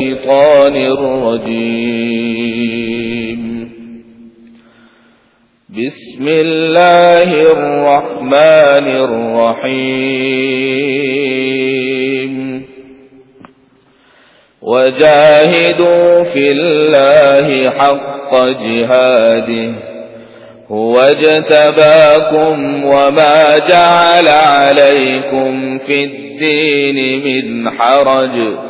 الشيطان الرجيم. بسم الله الرحمن الرحيم. وجاهدوا في الله حق جهاده. هو اجتباكم وما جعل عليكم في الدين من حرج.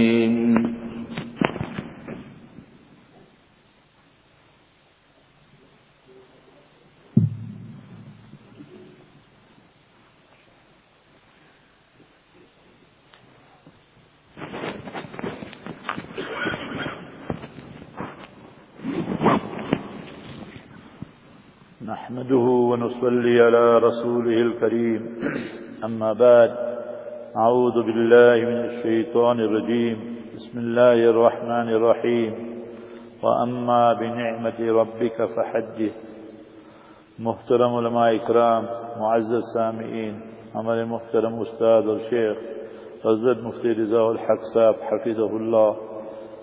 نحمده ونصلي على رسوله الكريم. أما بعد أعوذ بالله من الشيطان الرجيم. بسم الله الرحمن الرحيم. وأما بنعمة ربك فحدث. محترم علماء اکرام معزز سامعین ہمارے محترم استاد اور شیخ حضرت مفتی رضا الحق صاحب حفظ اللہ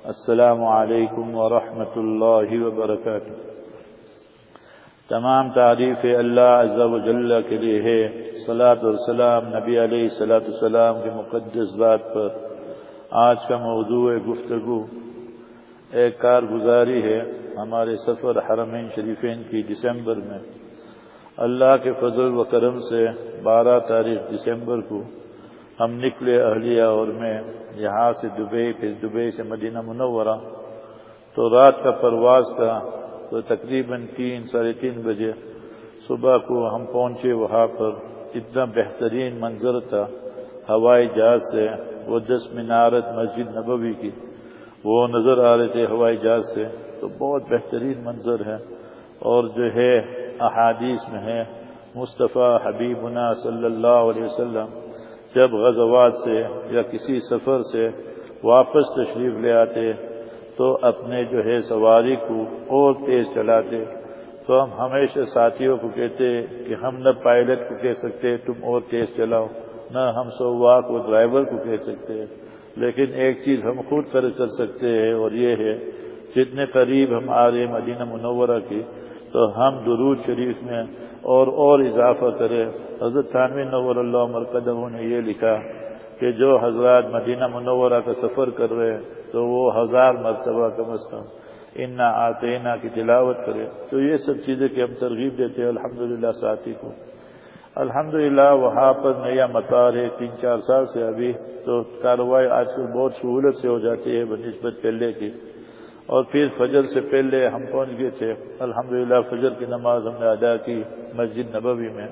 السلام علیکم ورحمۃ اللہ وبرکاتہ تمام تعریف اللہ عز و جل کے لیے ہے۔ صلاۃ والسلام نبی علیہ صلاۃ السلام کے مقدس ذات پر۔ آج کا موضوع گفتگو۔ ایک کارگزاری ہے ہمارے سفر حرمین شریفین کی دسمبر میں۔ اللہ کے فضل و کرم سے بارہ تاریخ دسمبر کو ہم نکلے اہلیہ اور میں یہاں سے دبئی، پھر دبئی سے مدینہ منورہ۔ تو رات کا پرواز کا تو تقریباً تین، ساڑھے تین بجے صبح کو ہم پہنچے وہاں پر، اتنا بہترین منظر تھا۔ ہوائی جہاز سے، وہ دس مینارت مسجد نبوی کی۔ وہ نظر آ رہے تھے ہوائی جہاز سے۔ تو بہت بہترین منظر ہے۔ اور جو ہے، احادیث میں ہے، مصطفیٰ حبیبنا صلی اللہ علیہ وسلم جب غزوات سے یا کسی سفر سے واپس تشریف لے آتے تو اپنے جو ہے سواری کو اور تیز چلاتے۔ تو ہم ہمیشہ ساتھیوں کو کہتے کہ ہم نہ پائلٹ کو کہہ سکتے، تم اور تیز چلاؤ۔ نہ ہم سواق و ڈرائیور کو کہہ سکتے۔ لیکن ایک چیز ہم خود کر کر سکتے ہیں اور یہ ہے، جتنے قریب ہم آ رہے مدینہ منورہ کی تو ہم درود شریف میں اور اور اضافہ کریں۔ حضرت ثانوی نور اللہ مرکزوں نے یہ لکھا۔ کہ جو حضرات مدینہ منورہ کا سفر کر رہے ہیں، تو وہ ہزار مرتبہ کم از کم انا آتینا کی تلاوت کرے تو یہ سب چیزیں کہ ہم ترغیب دیتے ہیں، الحمدللہ ساتھی کو۔ الحمدللہ، وہاں پر نیا مطار ہے، تین چار سال سے ابھی۔ تو کاروائی آج کل بہت سہولت سے ہو جاتی ہے، بنسبت پہلے کی۔ اور پھر فجر سے پہلے ہم پہنچ گئے تھے۔ الحمدللہ، فجر کی نماز ہم نے ادا کی مسجد نبوی میں۔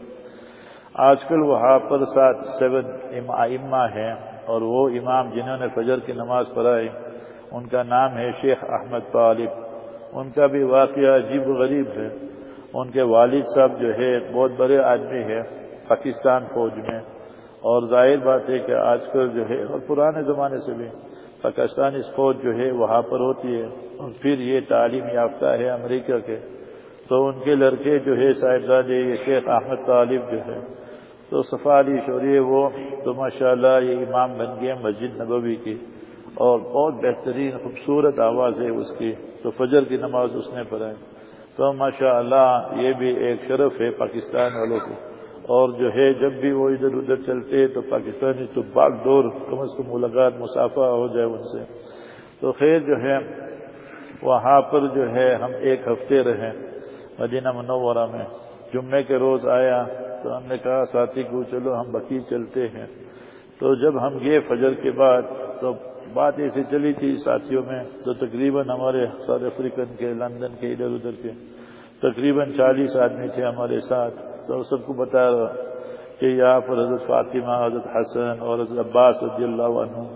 آج کل وہاں پر سات سیون اما ہیں اور وہ امام جنہوں نے فجر کی نماز پڑھائی، ان کا نام ہے شیخ احمد طالب۔ ان کا بھی واقعہ عجیب و غریب ہے۔ ان کے والد صاحب جو ہے، بہت بڑے آدمی ہے پاکستان فوج میں۔ اور ظاہر بات ہے کہ آج کل جو ہے، اور پرانے زمانے سے بھی پاکستانی فوج جو ہے، وہاں پر ہوتی ہے۔ اور پھر یہ تعلیم یافتہ ہے امریکہ کے۔ تو ان کے لڑکے جو ہے، صاحبزادے یہ شیخ احمد طالب جو ہے تو صفا علی شوری وہ تو ماشاءاللہ یہ امام بن گئے مسجد نبوی کی اور بہت بہترین خوبصورت آواز ہے اس کی تو فجر کی نماز اس نے پڑھائی تو ماشاءاللہ یہ بھی ایک شرف ہے پاکستان والوں کو اور جو ہے جب بھی وہ ادھر ادھر چلتے تو پاکستانی تو باغ ڈور کم از کم ملاقات مسافہ ہو جائے ان سے تو خیر جو ہے وہاں پر جو ہے ہم ایک ہفتے رہے مدینہ منورہ میں جمعے کے روز آیا تو ہم نے کہا، ساتھی کو چلو، ہم بقی چلتے ہیں. تو جب ہم گئے فجر کے بعد، تو بات ایسی چلی تھی ساتھیوں میں، تو تقریباً ہمارے ساؤتھ افریقن کے، لندن کے، ادھر ادھر کے، تقریباً چالیس آدمی تھے ہمارے ساتھ، تو سب کو بتا رہا کہ یہاں پر حضرت فاطمہ، حضرت حسن اور حضرت عباس رضی اللہ عنہ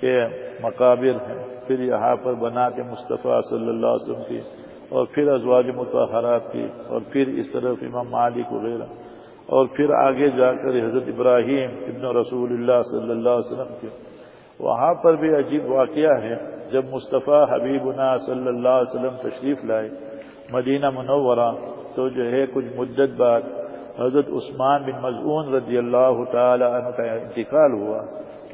کے مقابر ہیں. پھر یہاں پر بنا کے مصطفیٰ صلی اللہ علیہ وسلم کی اور پھر ازواج متحرات کی اور پھر اس طرف امام مالک وغیرہ. اور پھر آگے جا کر حضرت ابراہیم ابن رسول اللہ صلی اللہ علیہ وسلم کے وہاں پر بھی عجیب واقعہ ہے۔ جب مصطفیٰ حبیبنا صلی اللہ علیہ وسلم تشریف لائے مدینہ منورہ، تو جو ہے کچھ مدت بعد حضرت عثمان بن مضعون رضی اللہ تعالی عنہ کا انتقال ہوا۔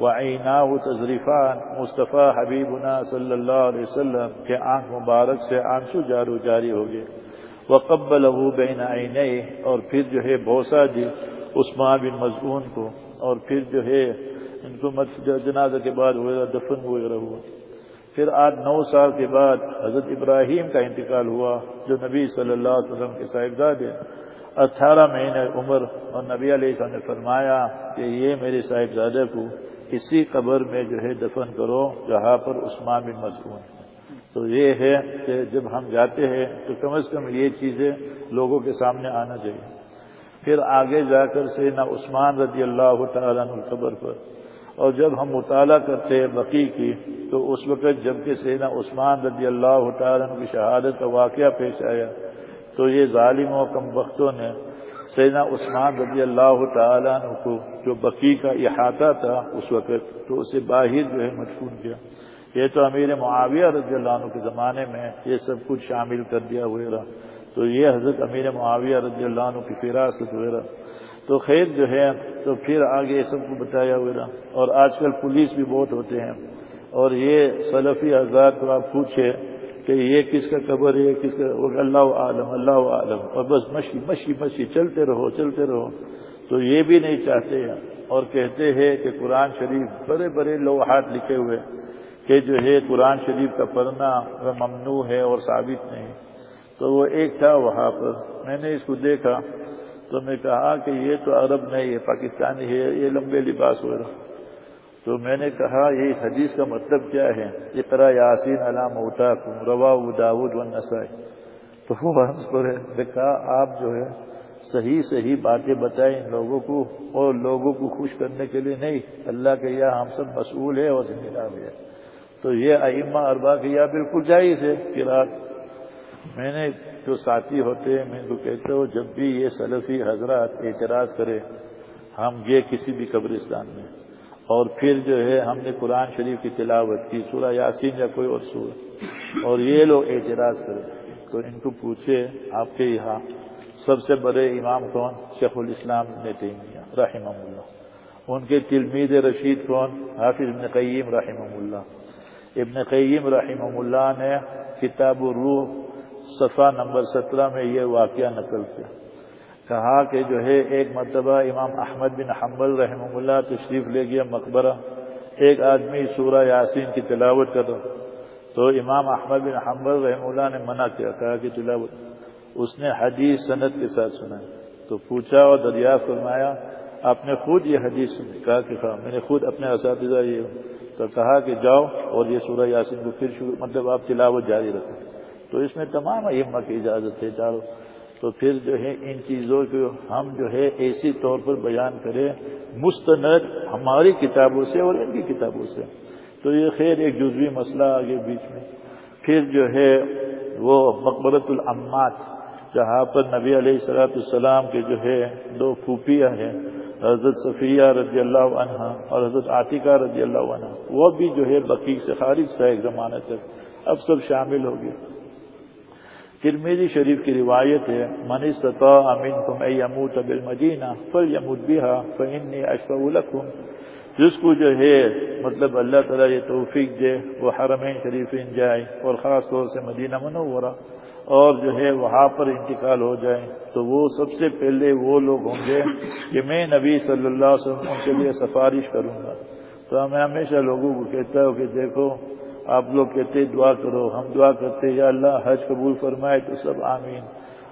وعیناہ تذریفان مصطفیٰ حبیبنا صلی اللہ علیہ وسلم کے آنکھ مبارک سے آنسو جارو جاری ہو گئے۔ وقبل بین عینہ اور پھر جو ہے بوسا دی عثمان بن مضعون کو، اور پھر جو ہے ان کو جنازہ کے بعد وغیرہ دفن وغیرہ ہوا۔ پھر آج نو سال کے بعد حضرت ابراہیم کا انتقال ہوا، جو نبی صلی اللہ علیہ وسلم کے صاحبزادے۔ اٹھارہ مہینے عمر، اور نبی علیہ السلام نے فرمایا کہ یہ میرے صاحبزادے کو اسی قبر میں جو ہے دفن کرو، جہاں پر عثمان بن مضمون تو یہ ہے کہ جب ہم جاتے ہیں تو کم از کم یہ چیزیں لوگوں کے سامنے آنا چاہیے۔ پھر آگے جا کر سے نہ عثمان رضی اللہ تعالیٰ قبر پر۔ اور جب ہم مطالعہ کرتے ہیں بقی کی، تو اس وقت جبکہ سینا عثمان رضی اللہ تعالیٰ کی شہادت کا واقعہ پیش آیا، تو یہ ظالموں کم وقتوں نے سینا عثمان رضی اللہ تعالیٰ عنہ کو جو بقی کا احاطہ تھا اس وقت، تو اسے باہر جو ہے مدفون کیا۔ یہ تو امیر معاویہ رضی اللہ عنہ کے زمانے میں یہ سب کچھ شامل کر دیا ہوئے تو یہ حضرت امیر معاویہ رضی اللہ عنہ کی فراست ہوئے رہا۔ تو خیر جو ہے، تو پھر آگے سب کو بتایا ہوئے اور آج کل پولیس بھی بہت ہوتے ہیں۔ اور یہ سلفی حضرات کو آپ پوچھے کہ یہ کس کا قبر ہے، کس کا اللہ عالم اللہ عالم۔ اور بس مشی مشی مشی، چلتے رہو چلتے رہو۔ تو یہ بھی نہیں چاہتے ہیں۔ اور کہتے ہیں کہ قرآن شریف بڑے بڑے لوہات لکھے ہوئے کہ جو ہے قرآن شریف کا پڑھنا ممنوع ہے اور ثابت نہیں۔ تو وہ ایک تھا وہاں پر۔ میں نے اس کو دیکھا تو میں کہا کہ یہ تو عرب نہیں ہے، پاکستانی ہے، یہ لمبے لباس ہو رہا تو میں نے کہا یہ حدیث کا مطلب کیا ہے؟ اقرا یاسین علام اوتا کم روا داود و نسائی تو وہ پر کہا آپ جو ہے صحیح صحیح باتیں بتائیں ان لوگوں کو اور لوگوں کو خوش کرنے کے لیے نہیں۔ اللہ کے یہاں ہم سب مسئول ہے اور ذمہ دار ہے تو یہ ائمہ اربا کے یہاں بالکل جائز ہے کہ میں نے جو ساتھی ہوتے ہیں، میں کو کہتے ہو جب بھی یہ سلفی حضرات اعتراض کرے ہم گئے کسی بھی قبرستان میں۔ اور پھر جو ہے، ہم نے قرآن شریف کی تلاوت کی، سورہ یاسین یا کوئی اور سورہ۔ اور یہ لوگ اعتراض کرے تو ان کو پوچھے آپ کے یہاں سب سے بڑے امام کون؟ شیخ الاسلام نے تیمیہ، رحمہ اللہ۔ ان کے تلمید رشید کون؟ حافظ ابن قیم، رحمہ اللہ۔ ابن قیم رحمہ اللہ نے کتاب الروح، صفحہ نمبر سترہ میں یہ واقعہ نقل کیا۔ کہا کہ جو ہے، ایک مرتبہ امام احمد بن حنبل رحمہ اللہ تشریف لے گیا مقبرہ۔ ایک آدمی سورہ یاسین کی تلاوت کر رہا۔ تو امام احمد بن حنبل رحمہ اللہ نے منع کیا، کہا کہ تلاوت۔ اس نے حدیث صنعت کے ساتھ سنا۔ تو پوچھا اور دریافت فرمایا، آپ نے خود یہ حدیث سنی؟ کہا کہ ہاں میں نے خود اپنے اساتذہ یہ تو کہا کہ جاؤ اور یہ سورہ یاسین کو پھر شروع مطلب آپ تلاوت جاری رکھیں۔ تو اس میں تمام ائمہ کی اجازت ہے چاروں۔ تو پھر جو ہے ان چیزوں کو ہم جو ہے ایسی طور پر بیان کریں مستند ہماری کتابوں سے اور ان کی کتابوں سے۔ تو یہ خیر ایک جزوی مسئلہ آگے بیچ میں۔ پھر جو ہے وہ مقبرت العمات جہاں پر نبی علیہ السلاۃ السلام کے جو ہے دو پھوپیاں ہیں۔ حضرت صفیہ رضی اللہ عنہ اور حضرت عاطقہ رضی اللہ عنہ، وہ بھی جو ہے بقی سے خارج سے ایک زمانہ تک اب سب شامل ہو گئے۔ ترمیزی شریف کی روایت ہے، من استطاع منکم ای یموت بالمدینہ فلیموت بها فانی اشفع لکم۔ جس کو جو ہے مطلب اللہ تعالیٰ یہ توفیق دے، وہ حرمین شریفین جائے اور خاص طور سے مدینہ منورہ۔ اور جو ہے وہاں پر انتقال ہو جائے تو وہ سب سے پہلے وہ لوگ ہوں گے کہ میں نبی صلی اللہ علیہ وسلم کے لیے سفارش کروں گا۔ تو میں ہمیشہ لوگوں کو کہتا ہوں کہ دیکھو، آپ لوگ کہتے دعا کرو، ہم دعا کرتے یا اللہ حج قبول فرمائے تو سب آمین۔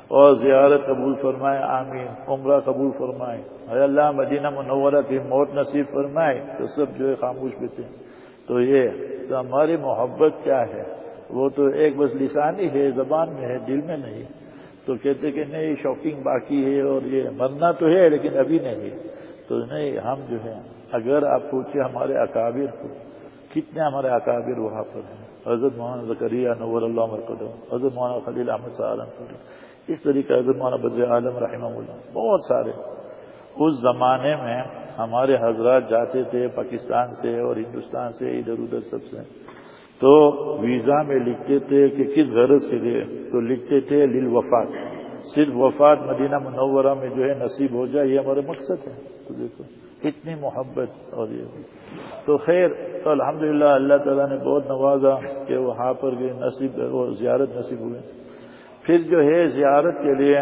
اور زیارت قبول فرمائے، آمین۔ عمرہ قبول فرمائے۔ اے اللہ، مدینہ منورہ کی موت نصیب فرمائے تو سب جو ہے خاموش بیتے تو یہ، تو ہماری محبت کیا ہے؟ وہ تو ایک بس لسانی ہے، زبان میں ہے، دل میں نہیں۔ تو کہتے کہ نہیں شاپنگ باقی ہے اور یہ مرنا تو ہے لیکن ابھی نہیں۔ تو نہیں، ہم جو ہے اگر آپ پوچھے ہمارے اکابر کو، کتنے ہمارے اکابر وہاں پر ہیں؟ حضرت مولانا زکریہ نور اللہ مرکز حضرت مولانا خلیل احمد سہارنپور اس طریقے حضرت مولانا بدر عالم رحمہ اللہ، بہت سارے۔ اس زمانے میں ہمارے حضرات جاتے تھے پاکستان سے اور ہندوستان سے، ادھر ادھر سب سے۔ تو ویزا میں لکھتے تھے کہ کس غرض کے لیے؟ تو لکھتے تھے لل وفات صرف وفات مدینہ منورہ میں جو ہے نصیب ہو جائے، یہ ہمارے مقصد ہے۔ تو دیکھو اتنی محبت اور یہ۔ تو خیر، تو الحمدللہ اللہ تعالیٰ نے بہت نوازا کہ وہاں پر گئے نصیب، وہ زیارت نصیب ہوئے۔ پھر جو ہے زیارت کے لیے،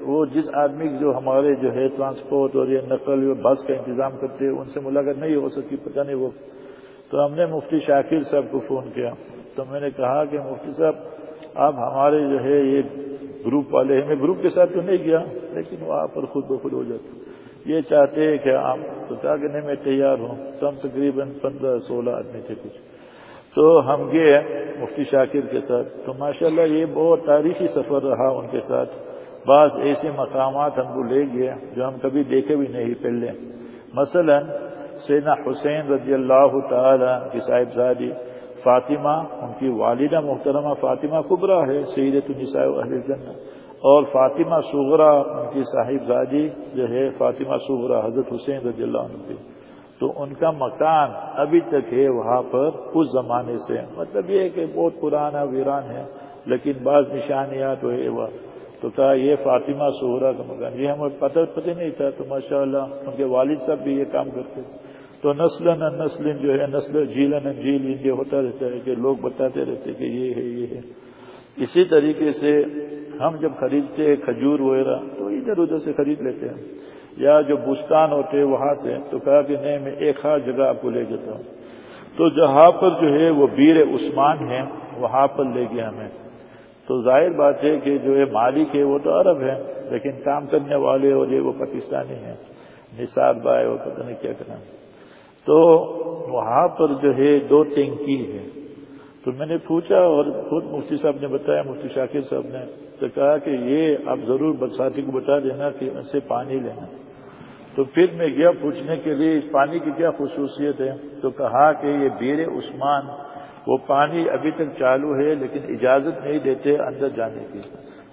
وہ جس آدمی جو ہمارے جو ہے ٹرانسپورٹ اور یہ نقل بس کا انتظام کرتے، ان سے ملاقات نہیں ہو سکی، پتہ نہیں وہ تو ہم نے مفتی شاکر صاحب کو فون کیا تو میں نے کہا کہ مفتی صاحب، آپ ہمارے جو ہے یہ گروپ والے ہیں۔ میں گروپ کے ساتھ تو نہیں گیا، لیکن وہاں پر خود بخود ہو جاتا۔ یہ چاہتے ہیں کہ آپ سوچا کہ نہیں میں تیار ہوں۔ سب تقریباً پندرہ سولہ آدمی تھے کچھ۔ تو ہم گئے مفتی شاکر کے ساتھ۔ تو ماشاءاللہ یہ بہت تاریخی سفر رہا ان کے ساتھ۔ بعض ایسے مقامات ہم کو لے گئے جو ہم کبھی دیکھے بھی نہیں پہلے۔ مثلا سینا حسین رضی اللہ تعالی کی صاحبزادی فاطمہ، ان کی والدہ محترمہ فاطمہ کبرا ہے، سیدت النساء اہل جنہ اور فاطمہ سغرا ان کی صاحبزادی جو ہے، فاطمہ سغرا حضرت حسین رضی اللہ عنہ کی۔ تو ان کا مکان ابھی تک ہے وہاں پر، اس زمانے سے۔ مطلب یہ کہ بہت پرانا ویران ہے، لیکن بعض نشانیاں تو ہے۔ وہ تو کہا یہ فاطمہ سہرا کا مکان۔ یہ ہمیں پتہ پتہ نہیں تھا، تو ماشاء اللہ ان کے والد صاحب بھی یہ کام کرتے تو نسل نسل جو ہے، نسل جھیلن جھیل، یہ ہوتا رہتا ہے کہ لوگ بتاتے رہتے کہ یہ ہے یہ ہے۔ اسی طریقے سے ہم جب خریدتے ہیں کھجور وغیرہ، تو ادھر ادھر سے خرید لیتے ہیں۔ یا جو بستان ہوتے ہیں وہاں سے، تو کہا کہ نہیں، میں ایک خاص جگہ آپ کو لے جاتا ہوں۔ تو جہاں پر جو ہے وہ بیر عثمان ہے وہاں پر لے گیا ہمیں۔ تو ظاہر بات ہے کہ جو ہے مالک ہے، وہ تو عرب ہے لیکن کام کرنے والے اور یہ وہ پاکستانی ہیں۔ نثار بھائی وہ پتہ نہیں کیا کرنا۔ تو وہاں پر جو ہے دو ٹینکی ہے تو میں نے پوچھا اور خود مفتی صاحب نے بتایا، مفتی شاکر صاحب نے تو کہا کہ یہ آپ ضرور برساتی کو بتا دینا کہ ان سے پانی لینا۔ تو پھر میں گیا پوچھنے کے لیے، اس پانی کی کیا خصوصیت ہے؟ تو کہا کہ یہ بیر عثمان، وہ پانی ابھی تک چالو ہے لیکن اجازت نہیں دیتے اندر جانے کی۔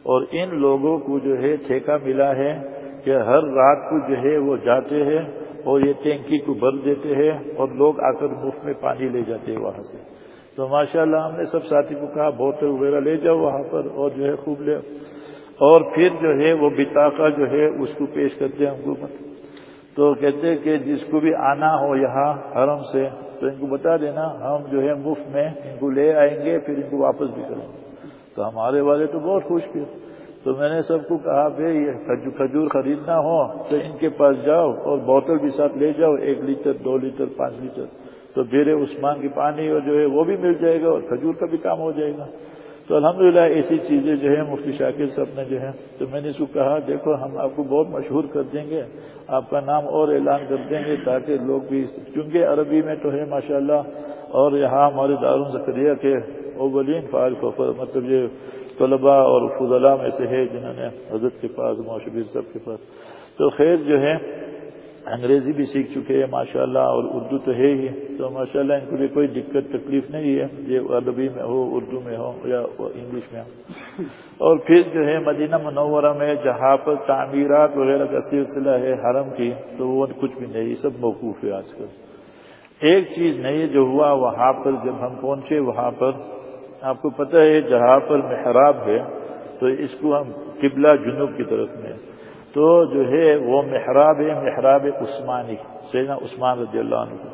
اور ان لوگوں کو جو ہے ٹھیکہ ملا ہے کہ ہر رات کو جو ہے وہ جاتے ہیں۔ اور یہ ٹینکی کو بھر دیتے ہیں اور لوگ آ کر مفت میں پانی لے جاتے ہیں وہاں سے۔ تو ماشاءاللہ ہم نے سب ساتھی کو کہا بوتل وغیرہ لے جاؤ وہاں پر اور جو ہے خوب لے۔ اور پھر جو ہے وہ بتاخا جو ہے اس کو پیش کرتے ہیں حکومت تو کہتے کہ جس کو بھی آنا ہو یہاں حرم سے، تو ان کو بتا دینا، ہم جو ہے مفت میں ان کو لے آئیں گے، پھر ان کو واپس بھی کریں گے۔ تو ہمارے والے تو بہت خوش تھے۔ تو میں نے سب کو کہا بھائی یہ کھجور خریدنا ہو تو ان کے پاس جاؤ اور بوتل بھی ساتھ لے جاؤ، ایک لیٹر، دو لیٹر، پانچ لیٹر. تو بیر عثمان کی پانی اور جو ہے وہ بھی مل جائے گا اور کھجور کا بھی کام ہو جائے گا۔ تو الحمدللہ ایسی چیزیں جو ہے مفتی شاکر صاحب نے جو ہے تو میں نے اس کو کہا، دیکھو ہم آپ کو بہت مشہور کر دیں گے، آپ کا نام اور اعلان کر دیں گے تاکہ لوگ بھی چونکہ عربی میں تو ہے ماشاءاللہ، اور یہاں ہمارے دارالزکریہ کے اولین فعال مطلب یہ طلباء اور فضلاء میں سے ہے جنہوں نے حضرت کے پاس موشبیر صاحب کے پاس۔ تو خیر جو ہے، انگریزی بھی سیکھ چکے ہیں ماشاء اللہ اور اردو تو ہے ہی۔ تو ماشاء اللہ ان کو بھی کوئی دقت، تکلیف نہیں ہے، یہ عربی میں ہو، اردو میں ہو، یا انگلش میں۔ ہو اور پھر جو ہے، مدینہ منورہ میں جہاں پر تعمیرات وغیرہ کا سلسلہ ہے حرم کی، تو وہ کچھ بھی نہیں، سب موقوف ہے آج کل۔ ایک چیز نہیں، جو ہوا وہاں پر جب ہم پہنچے، وہاں پر آپ کو پتہ ہے، جہاں پر محراب ہے، تو اس کو ہم قبلہ جنوب کی طرف میں۔ تو جو ہے، وہ محراب ہے، محراب عثمانی سینا عثمان رضی اللہ عنہ۔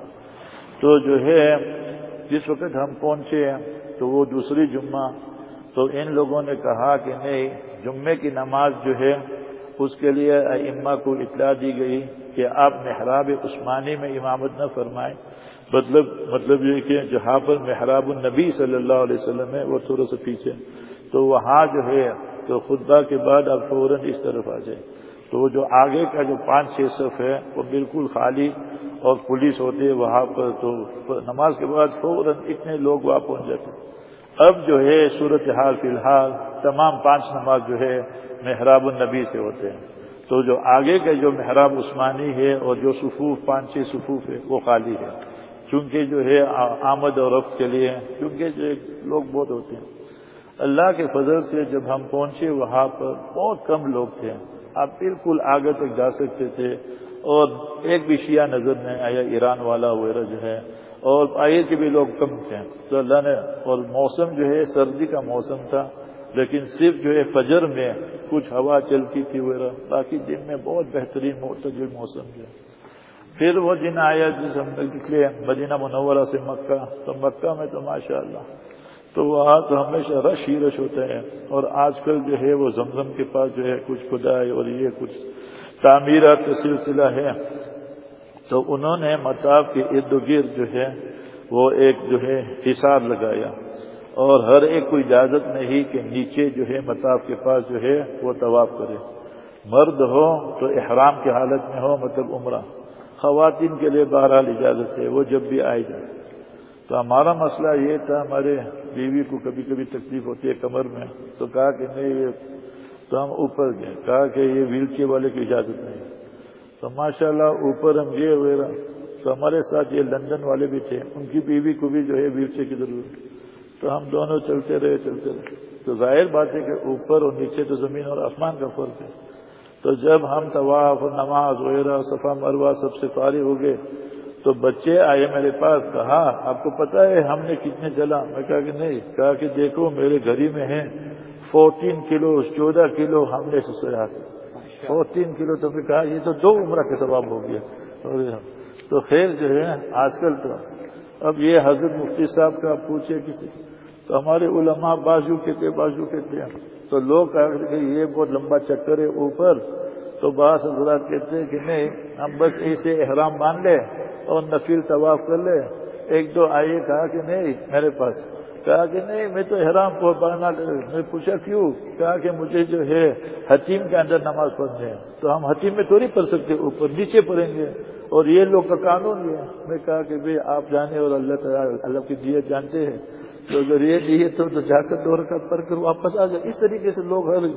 تو جو ہے، جس وقت ہم پہنچے ہیں تو وہ دوسری جمعہ۔ تو ان لوگوں نے کہا کہ نہیں جمعے کی نماز جو ہے، اس کے لیے اما کو اطلاع دی گئی کہ آپ محراب عثمانی میں امامت نہ فرمائیں۔ مطلب مطلب یہ کہ جہاں پر محراب النبی صلی اللہ علیہ وسلم ہے، وہ تھوڑا سا پیچھے تو وہاں جو ہے، تو خطبہ کے بعد آپ فوراً اس طرف آ جائیں۔ تو وہ جو آگے کا جو پانچ، چھ صف ہے، وہ بالکل خالی اور پولیس ہوتی ہے وہاں پر۔ تو نماز کے بعد فوراً اتنے لوگ وہاں پہنچ جاتے اب جو ہے صورت حال فی الحال تمام پانچ نماز جو ہے، محراب النبی سے ہوتے ہیں۔ تو جو آگے کا جو محراب عثمانی ہے اور جو صفوف، پانچ، چھ صفوف ہے، وہ خالی ہے۔ چونکہ جو ہے آمد اور رفت کے لیے کیونکہ جو لوگ بہت ہوتے ہیں۔ اللہ کے فضل سے جب ہم پہنچے، وہاں پر بہت کم لوگ تھے۔ آپ بالکل آگے تک جا سکتے تھے۔ اور ایک بھی شیعہ نظر نہیں آیا، ایران والا وغیرہ جو ہے۔ اور آئے کے بھی لوگ کم تھے۔ تو اللہ نے، اور موسم جو ہے، سردی کا موسم تھا۔ لیکن صرف جو ہے، فجر میں کچھ ہوا چلتی تھی وغیرہ باقی دن میں بہت بہترین معتدل موسم جو پھر وہ دن آیا جس ہم نکلے مدینہ منورہ سے مکہ، تو مکہ میں تو ماشاء اللہ تو وہاں تو ہمیشہ رش ہی رش ہوتا ہے اور آج کل جو ہے وہ زمزم کے پاس جو ہے کچھ خدا ہے اور یہ کچھ تعمیرات کا سلسلہ ہے۔ تو انہوں نے متاب کے ارد گرد جو ہے وہ ایک جو ہے حساب لگایا اور ہر ایک کو اجازت نہیں کہ نیچے جو ہے متاب کے پاس جو ہے وہ طواف کرے۔ مرد ہو تو احرام کی حالت میں ہو مطلب عمرہ۔ خواتین کے لیے بہرحال اجازت ہے، وہ جب بھی آئے جائے تو ہمارا مسئلہ یہ تھا، ہمارے بیوی کو کبھی کبھی تکلیف ہوتی ہے کمر میں، تو کہا کہ نہیں، یہ تو ہم اوپر گئے۔ کہا کہ یہ ویل چیئر والے کی اجازت نہیں۔ تو ماشاء اللہ اوپر ہم گئے وغیرہ تو ہمارے ساتھ یہ لندن والے بھی تھے، ان کی بیوی کو بھی جو ہے ویل چیئر کی ضرورت تو ہم دونوں چلتے رہے چلتے رہے۔ تو ظاہر بات ہے کہ اوپر اور نیچے تو زمین اور آسمان کا فرق ہے۔ تو جب ہم طواف، نماز وغیرہ، صفا مروا سب سے فارغ ہو گئے، تو بچے آئے میرے پاس، کہا، آپ کو پتا ہے ہم نے کتنے چلا میں کہا کہ نہیں، کہا کہ دیکھو میرے گھر ہی میں ہیں فورٹین کلو، چودہ کلو ہم نے سسرا فورٹین کلو تو پھر کہا، یہ تو دو عمرہ کے سباب ہو گیا۔ تو خیر جو ہے، آج کل تو اب یہ حضرت مفتی صاحب کا پوچھے کسی تو ہمارے علماء بازو کے تھے، بازو کے تھے۔ تو لوگ کہ یہ بہت لمبا چکر ہے اوپر۔ تو بعض حضرات کہتے ہیں کہ نہیں، ہم بس ایسے احرام مان لے اور نفیل طواف کر لے ایک دو آئیے کہا کہ نہیں، میرے پاس۔ کہا کہ نہیں، میں تو احرام کو بانا میں پوچھا کیوں؟ کہا کہ مجھے جو ہے حتیم کے اندر نماز پڑھنے تو ہم حتیم میں تو نہیں پڑھ سکتے، اوپر نیچے پڑھیں گے۔ اور یہ لوگ کا قانون ہے۔ میں کہا کہ بھائی آپ جانے اور اللہ تعالیٰ، اللہ کی دیت جانتے ہیں۔ تو اگر یہ دیت تو جا کر دور کا پڑھ کر واپس آ جائے اس طریقے سے لوگ ہر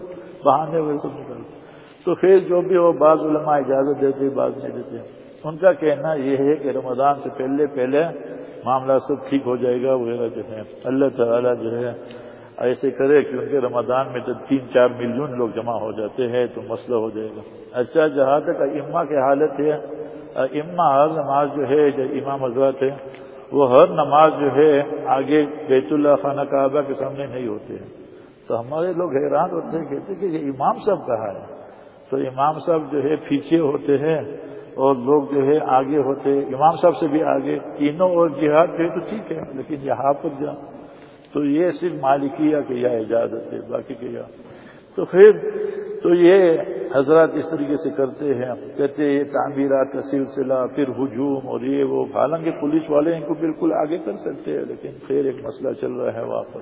بہانے ہوئے سب نکل۔ تو پھر جو بھی وہ بعض علماء اجازت دیتے، بعض نہیں دیتے۔ ان کا کہنا یہ ہے کہ رمضان سے پہلے پہلے معاملہ سب ٹھیک ہو جائے گا، وغیرہ جو ہے اللہ تعالیٰ جو ہے، ایسے کرے کیونکہ رمضان میں تو تین چار ملین لوگ جمع ہو جاتے ہیں، تو مسئلہ ہو جائے گا۔ اچھا جہاں تک اما کی حالت ہے اما ہر نماز جو ہے، جو امام حضرت ہے وہ ہر نماز جو ہے آگے بیت اللہ خانہ کعبہ کے سامنے نہیں ہوتے ہیں۔ تو ہمارے لوگ حیران ہوتے ہیں، کہتے کہ یہ امام صاحب کہا ہے تو امام صاحب جو ہے پیچھے ہوتے ہیں اور لوگ جو ہے آگے ہوتے امام صاحب سے بھی آگے تینوں اور جہاد تھے تو ٹھیک ہے، لیکن یہاں پر جا۔ تو یہ صرف مالکیہ کہ یا اجازت ہے، باقی کہ یا تو پھر تو یہ حضرات اس طریقے سے کرتے ہیں کہتے ہیں یہ تعمیرات کا سلسلہ، پھر ہجوم اور یہ وہ، حالانکہ پولیس والے ان کو بالکل آگے کر سکتے ہیں، لیکن پھر ایک مسئلہ چل رہا ہے وہاں پر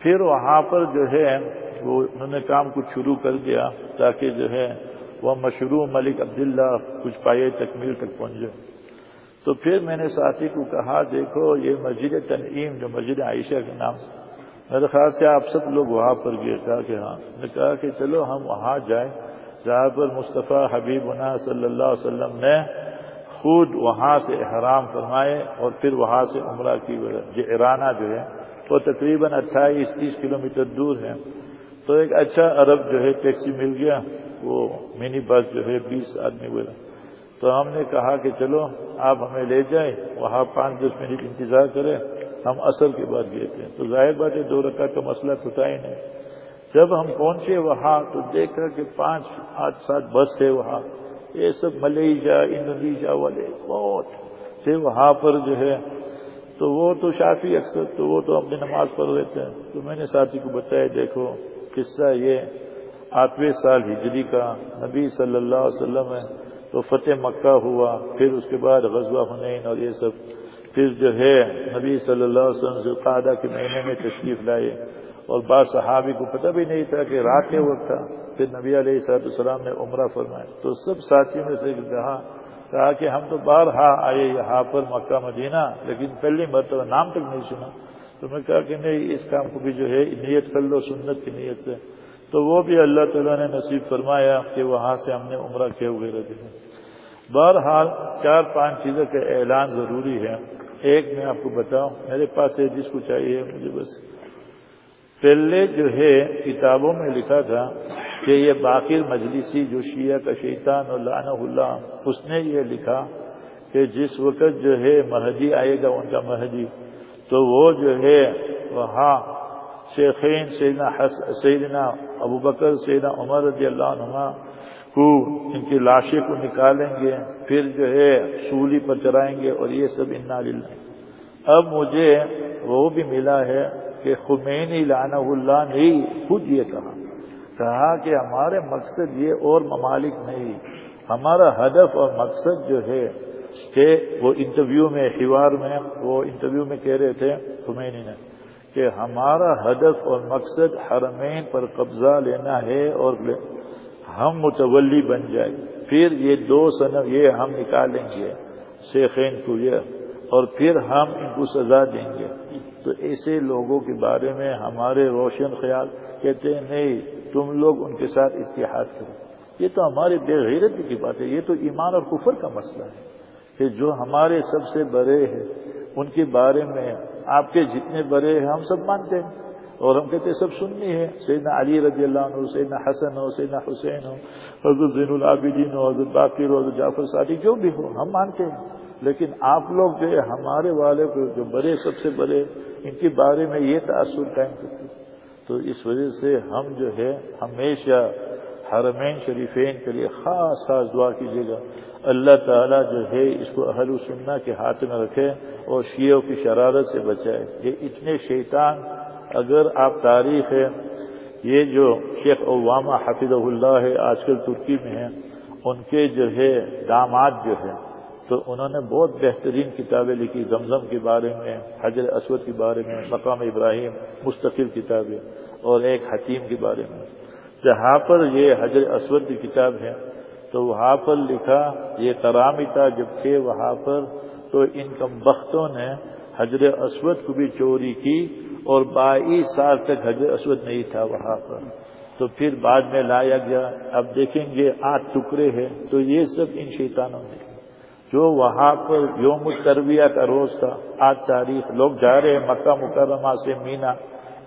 پھر وہاں پر جو ہے، وہ انہوں نے کام کچھ شروع کر دیا تاکہ جو ہے، وہ مشروع ملک عبداللہ کچھ پائے تکمیل تک پہنچے۔ تو پھر میں نے ساتھی کو کہا، دیکھو یہ مسجد تنعیم، جو مسجد عائشہ کے نام سے۔ میرے خیال سے آپ سب لوگ وہاں پر گئے، کہا کہ ہاں۔ نے کہا کہ چلو ہم وہاں جائیں۔ جہاں پر مصطفیٰ حبیب صلی اللہ علیہ وسلم نے خود وہاں سے احرام فرمائے اور پھر وہاں سے عمرہ کی جو ایرانہ جو ہے وہ تقریباً اٹھائیس، تیس کلو دور ہے۔ تو ایک اچھا عرب جو ہے، ٹیکسی مل گیا۔ وہ منی بس جو ہے، بیس آدمی ہوئے۔ تو ہم نے کہا کہ چلو، آپ ہمیں لے جائیں۔ وہاں پانچ، دس منٹ انتظار کریں۔ ہم اصل کے بعد گئے تھے۔ تو ظاہر بات ہے، دو رکعت کا مسئلہ تھا ہی نہیں۔ جب ہم پہنچے وہاں تو دیکھا کہ پانچ آٹھ سات بس ہے وہاں۔ یہ سب ملیشیا، انڈونیشیا والے بہت تھے وہاں پر جو ہے۔ تو وہ تو شافی اکثر، تو وہ تو اپنی نماز پڑھ رہے تھے۔ تو میں نے ساتھی کو بتایا، دیکھو قصہ یہ آٹھویں سال ہجری کا نبی صلی اللہ علیہ وسلم ہے۔ تو فتح مکہ ہوا، پھر اس کے بعد غزوہ حنین اور یہ سب۔ پھر جو ہے نبی صلی اللہ علیہ وسلم ذوالقعدہ کے مہینے میں تشریف لائے۔ اور بعض صحابی کو پتہ بھی نہیں تھا کہ رات کے وقت تھا۔ پھر نبی علیہ صاحب السلام نے عمرہ فرمایا۔ تو سب ساتھیوں میں سے کہا کہا کہ ہم تو بار ہاں آئے یہاں پر مکہ، مدینہ، لیکن پہلی مرتبہ نام تک نہیں سنا۔ تو میں کہا کہ نہیں، اس کام کو بھی جو ہے، نیت کر لو سنت کی نیت سے۔ تو وہ بھی اللہ تعالیٰ نے نصیب فرمایا کہ وہاں سے ہم نے عمرہ کیے ہوئے رہتے ہیں بہرحال چار پانچ چیزوں کا اعلان ضروری ہے۔ ایک میں آپ کو بتاؤں، میرے پاس ہے جس کو چاہیے، مجھے بس پہلے جو ہے کتابوں میں لکھا تھا کہ یہ باقر مجلسی جو شیعہ کا شیطان اللہ اللہ، اس نے یہ لکھا کہ جس وقت جو ہے مہدی آئے گا، ان کا مہدی، تو وہ جو ہے وہاں شیخین سیدنا سیدنا ابو بکر، سیدنا عمر رضی اللہ عنہ کو ان کی لاشیں کو نکالیں گے، پھر جو ہے سولی پر چرائیں گے اور یہ سب انا للہ اب مجھے وہ بھی ملا ہے کہ خمینی لعنہ اللہ نے خود یہ کہا۔ کہا کہ ہمارے مقصد یہ اور ممالک نہیں، ہمارا ہدف اور مقصد جو ہے کہ وہ انٹرویو میں حوار میں، وہ انٹرویو میں کہہ رہے تھے خمینی نے، کہ ہمارا ہدف اور مقصد حرمین پر قبضہ لینا ہے اور ہم متولی بن جائیں۔ پھر یہ دو سنم یہ ہم نکالیں گے، شیخین کو یہ، اور پھر ہم ان کو سزا دیں گے۔ تو ایسے لوگوں کے بارے میں ہمارے روشن خیال کہتے ہیں، نہیں، تم لوگ ان کے ساتھ اتحاد کرو۔ یہ تو ہمارے بے غیرتی کی بات ہے، یہ تو ایمان اور کفر کا مسئلہ ہے کہ جو ہمارے سب سے بڑے ہیں، ان کے بارے میں آپ کے جتنے بڑے ہیں، ہم سب مانتے ہیں۔ اور ہم کہتے ہیں، سب سننی ہے سیدنا علی رضی اللہ عنہ، سیدنا حسن ہو، سیدنا حسین ہو، حضرت زین العابدین ہو، حضرت باقر ہو، حضرت جعفر سادی جو بھی ہو، ہم مانتے ہیں۔ لیکن آپ لوگ جو ہمارے والے کو جو بڑے، سب سے بڑے، ان کے بارے میں یہ تاثر قائم کرتے تو اس وجہ سے ہم جو ہے، ہمیشہ حرمین شریفین کے لیے خاص خاص دعا کیجیے گا۔ اللہ تعالیٰ جو ہے، اس کو اہل سننا کے ہاتھ میں رکھے اور شیعوں کی شرارت سے بچائے۔ یہ اتنے شیطان، اگر آپ تاریخ ہے، یہ جو شیخ عوامہ حفظ اللہ ہے، آج کل ترکی میں ہیں، ان کے جو ہے، داماد جو ہے تو انہوں نے بہت بہترین کتابیں لکھی، زمزم کے بارے میں، حجر اسود کے بارے میں، مقام ابراہیم، مستقل کتابیں، اور ایک حتیم کے بارے میں۔ جہاں پر یہ حجر اسود کی کتاب ہے، تو وہاں پر لکھا، یہ کرامی تھا جب تھے وہاں پر، تو ان کم بختوں نے حجر اسود کو بھی چوری کی، اور بائیس سال تک حجر اسود نہیں تھا وہاں پر۔ تو پھر بعد میں لایا گیا، اب دیکھیں گے آٹھ ٹکڑے ہیں، تو یہ سب ان شیطانوں نے۔ جو وہاں پر یوم الترویہ کا روز تھا، آج تاریخ، لوگ جا رہے ہیں مکہ مکرمہ سے مینا۔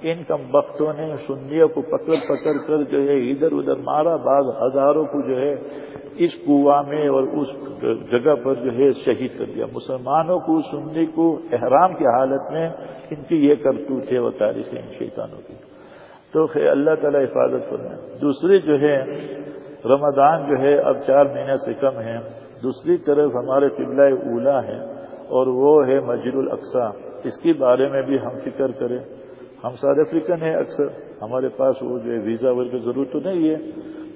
ان کم بختوں نے سنیوں کو پکڑ پکڑ کر جو ہے ادھر ادھر مارا، بعض ہزاروں کو جو ہے اس کنواں میں اور اس جگہ پر جو ہے شہید کر دیا۔ مسلمانوں کو، سنی کو احرام کی حالت میں ان کی یہ کرتوت ہے وہ تاریخ ان شیطانوں کی۔ تو اللہ تعالیٰ حفاظت کرنا دوسری جو ہے، رمضان جو ہے اب چار مہینے سے کم ہے۔ دوسری طرف ہمارے قبلہ اولا ہے اور وہ ہے مسجد الاقسا اس کے بارے میں بھی ہم فکر کریں۔ ہم ساؤتھ افریقن ہیں اکثر۔ ہمارے پاس وہ جو ہے ویزا ور کی ضرورت تو نہیں ہے۔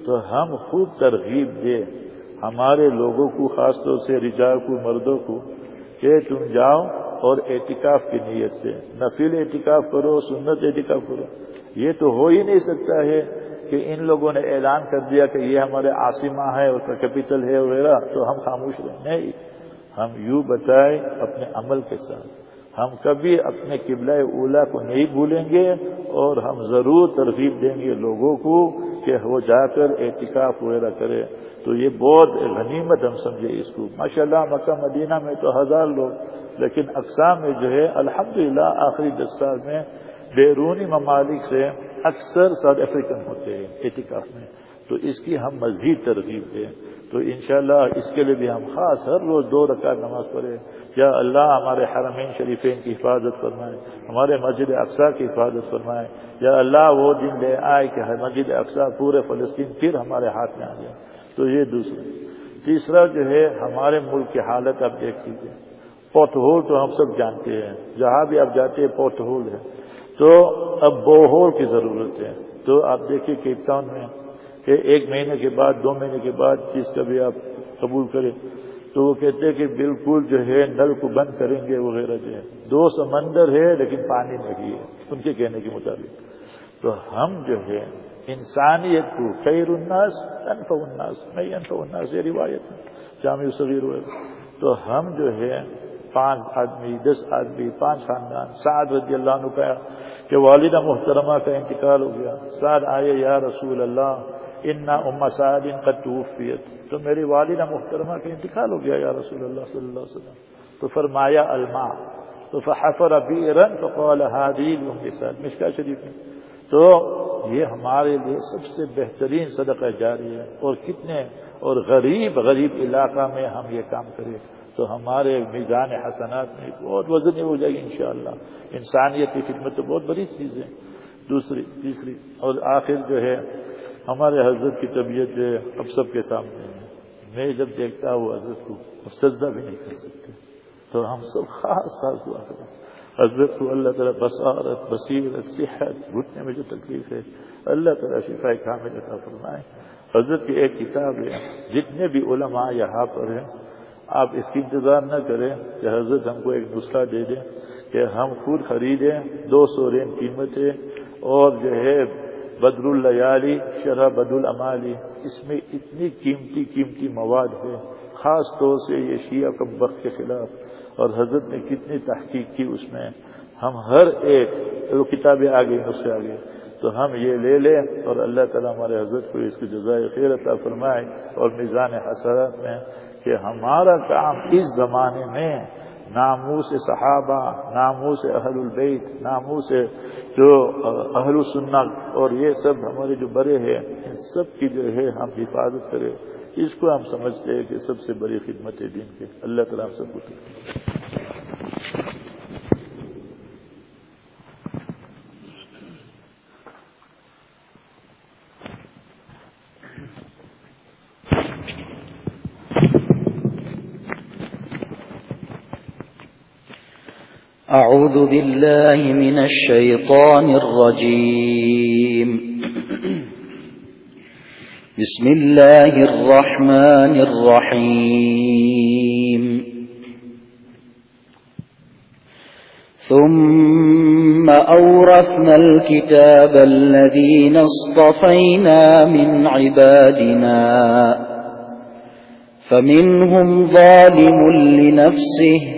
تو ہم خوب ترغیب دیں ہمارے لوگوں کو، خاص طور سے رجا کو، مردوں کو، کہ تم جاؤ اور احتکاف کی نیت سے۔ نفیل احتکاف کرو، سنت احتکاف کرو۔ یہ تو ہو ہی نہیں سکتا ہے۔ کہ ان لوگوں نے اعلان کر دیا کہ یہ ہمارے آسمہ ہے اس کا کیپیٹل ہے وغیرہ، تو ہم خاموش رہیں نہیں، ہم یوں بتائیں اپنے عمل کے ساتھ۔ ہم کبھی اپنے قبلہ اولا کو نہیں بھولیں گے اور ہم ضرور ترغیب دیں گے لوگوں کو کہ وہ جا کر احتکاف وغیرہ کرے۔ تو یہ بہت غنیمت ہم سمجھے اس کو۔ ماشاء اللہ مکہ، مدینہ میں تو ہزار لوگ، لیکن اقسام میں جو ہے، الحمدللہ، آخری دس سال میں بیرونی ممالک سے اکثر ساؤتھ افریقن ہوتے ہیں احتکاف میں۔ تو اس کی ہم مزید ترغیب دیں۔ تو انشاءاللہ اس کے لیے بھی ہم خاص ہر روز دو رکعت نماز پڑھیں۔ یا اللہ ہمارے حرمین شریفین کی حفاظت فرمائے، ہمارے مسجد اقسا کی حفاظت فرمائے۔ یا اللہ وہ دن لے آئے کہ مسجد اقسا پورے فلسطین پھر ہمارے ہاتھ میں آ جائے۔ تو یہ دوسرا۔ تیسرا جو ہے، ہمارے ملک کی حالت آپ دیکھ لیجیے پوٹ ہول تو ہم سب جانتے ہیں۔ جہاں بھی آپ جاتے ہیں پوٹ ہول ہے۔ تو اب بوہول کی ضرورت ہے۔ تو آپ دیکھیے کیپ ٹاؤن میں کہ ایک مہینے کے بعد، دو مہینے کے بعد چیز کا بھی آپ قبول کریں، تو وہ کہتے ہیں کہ بالکل جو ہے نل کو بند کریں گے وغیرہ جو ہے۔ دو سمندر ہے لیکن پانی نہیں ہے۔ ان کے کہنے کے مطابق۔ تو ہم جو ہے انسانیت کو خیر الناس انف الناس۔ نہیں انف الناس، یہ روایت جامع صغیر ہوئے تو ہم جو ہے پانچ آدمی، دس آدمی، پانچ خاندان، سعد رضی اللہ عنہ کا کہ والدہ محترمہ کا انتقال ہو گیا۔ سعد آئے، یا رسول اللہ، انا ام سعد ان کا توفیت. تو میری والدہ محترمہ کا انتقال ہو گیا، یا رسول اللہ صلی اللہ علیہ وسلم. تو فرمایا، الماء. تو فحفر بیرن فقال حادیل ومثال مشکا شریف میں۔ تو یہ ہمارے لیے سب سے بہترین صدقہ جاری ہے اور کتنے اور غریب غریب علاقہ میں ہم یہ کام کریں۔ تو ہمارے میزان حسنات میں بہت وزن ہو جائے گی انشاءاللہ۔ انسانیت کی خدمت تو بہت بڑی چیز ہے۔ دوسری، تیسری، اور آخر جو ہے، ہمارے حضرت کی طبیعت جو ہے، اب سب کے سامنے ہے۔ میں جب دیکھتا ہوں حضرت کو، اب سجدہ بھی نہیں کر سکتے۔ تو ہم سب خاص خاص دعا کریں۔ حضرت کو اللہ تعالیٰ بصارت، بصیرت، صحت، گھٹنے میں جو تکلیف ہے، اللہ تعالیٰ شفا کامل عطا فرمائے۔ حضرت کی ایک کتاب ہے، جتنے بھی علماء یہاں پر ہیں آپ اس کی انتظار نہ کریں کہ حضرت ہم کو ایک نسخہ دے دیں کہ ہم خود خریدیں، دو سو رین قیمتیں اور جو ہے بدر اللیالی شرح بد العمالی اس میں اتنی قیمتی قیمتی مواد ہے، خاص طور سے یہ شیعہ کم وقت کے خلاف۔ اور حضرت نے کتنی تحقیق کی اس میں۔ ہم ہر ایک کتابیں آگے، نسخے آگے۔ تو ہم یہ لے لیں اور اللہ تعالیٰ ہمارے حضرت کو اس کی جزائے خیر عطا فرمائے اور میزان حسرت میں کہ ہمارا کام اس زمانے میں نامو سے صحابہ نامو سے اہل البیت نامو سے جو اہل السنت اور یہ سب ہمارے جو بڑے ہیں، ان سب کی جو ہے ہم حفاظت کریں۔ اس کو ہم سمجھتے ہیں کہ سب سے بڑی خدمت ہے دین کے۔ اللہ تعالیٰ ہم سب کو أعوذ بالله من الشيطان الرجيم. بسم الله الرحمن الرحيم. ثم أورثنا الكتاب الذين اصطفينا من عبادنا. فمنهم ظالم لنفسه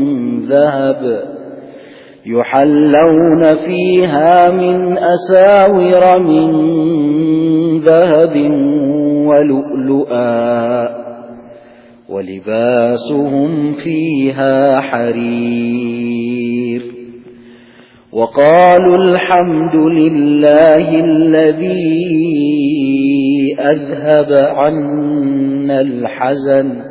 ذهب يحلون فيها من أساور من ذهب ولؤلؤا ولباسهم فيها حرير. وقالوا الحمد لله الذي أذهب عنا الحزن.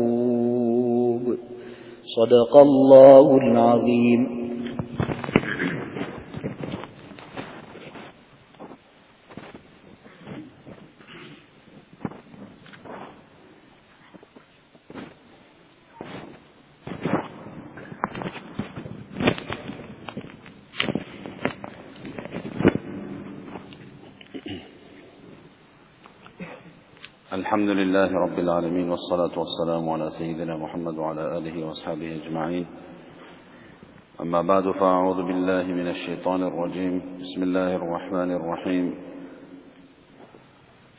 صدق الله العظيم. الحمد لله رب العالمين والصلاة والسلام على سيدنا محمد وعلى آله وأصحابه أجمعين. أما بعد فأعوذ بالله من الشيطان الرجيم. بسم الله الرحمن الرحيم.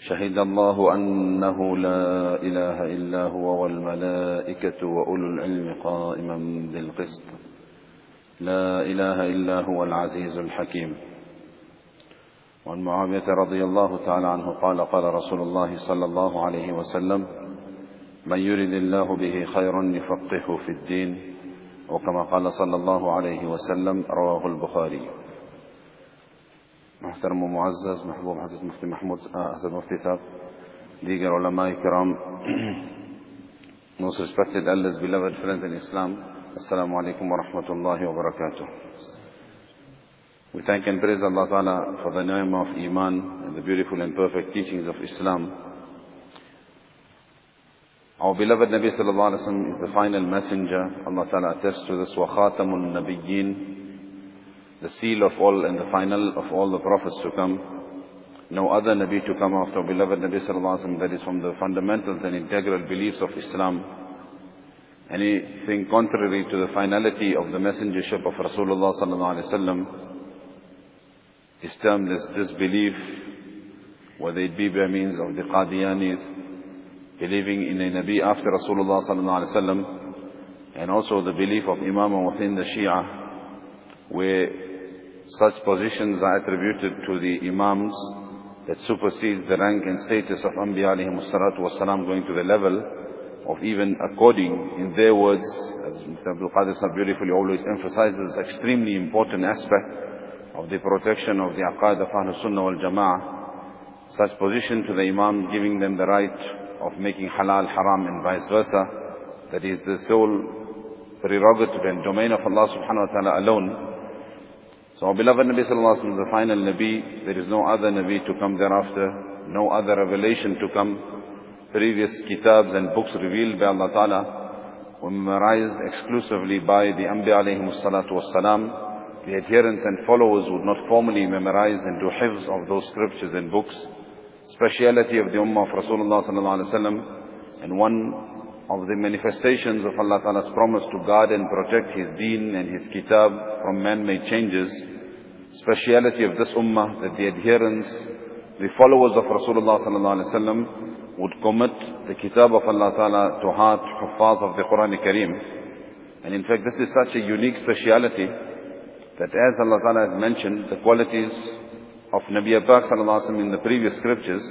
شهد الله أنه لا إله إلا هو والملائكة وأولو العلم قائما بالقسط. لا إله إلا هو العزيز الحكيم. وعن معاوية رضي الله تعالى عنه قال قال رسول الله صلى الله عليه وسلم من يرد الله به خيرا يفقهه في الدين وكما قال صلى الله عليه وسلم رواه البخاري. محترم ومعزز محبوب حضرت مفتي محمود حضرت مفتي صاحب دیگر علماء کرام most respected elders beloved friends in Islam wa rahmatullahi wa barakatuh We thank and praise Allah Ta'ala for the name of Iman and the beautiful and perfect teachings of Islam. Our beloved Nabi Sallallahu Alaihi Wasallam is the final messenger. Allah Ta'ala attests to this, وَخَاتَمُ النَّبِيِّينَ the seal of all and the final of all the prophets to come. No other Nabi to come after beloved Nabi Sallallahu Alaihi Wasallam that is from the fundamentals and integral beliefs of Islam. Anything contrary to the finality of the messengership of Rasulullah Sallallahu Alaihi Wasallam is termed as disbelief, whether it be by means of the Qadianis, believing in a Nabi after Rasulullah Sallallahu Alaihi Wasallam, and also the belief of Imam within the Shia, where such positions are attributed to the Imams that supersedes the rank and status of Anbiya alayhi salatu going to the level of even according in their words, as Mr. Abdul Qadir beautifully always emphasizes, extremely important aspect of the protection of the aqad of Ahlul Sunnah wal Jama'ah, such position to the Imam giving them the right of making halal haram and vice versa, that is the sole prerogative and domain of Allah subhanahu wa ta'ala alone, so our beloved Nabi Sallallahu Alaihi Wasallam the final Nabi. There is no other Nabi to come thereafter, no other revelation to come. Previous kitabs and books revealed by Allah Ta'ala were memorized exclusively by the Anbiya alayhi salatu wasalam. The adherents and followers would not formally memorize and do hifz of those scriptures and books. Speciality of the Ummah of Rasulullah Sallallahu Alaihi Wasallam and one of the manifestations of Allah Ta'ala's promise to guard and protect His deen and His kitab from man-made changes, speciality of this ummah that the adherents, the followers of Rasulullah Sallallahu Alaihi Wasallam would commit the kitab of Allah Ta'ala to heart, huffaz of the Quran Kareem. And in fact, this is such a unique speciality that as Allah Ta'ala has mentioned, the qualities of Nabi Pak Sallallahu Alaihi in the previous scriptures,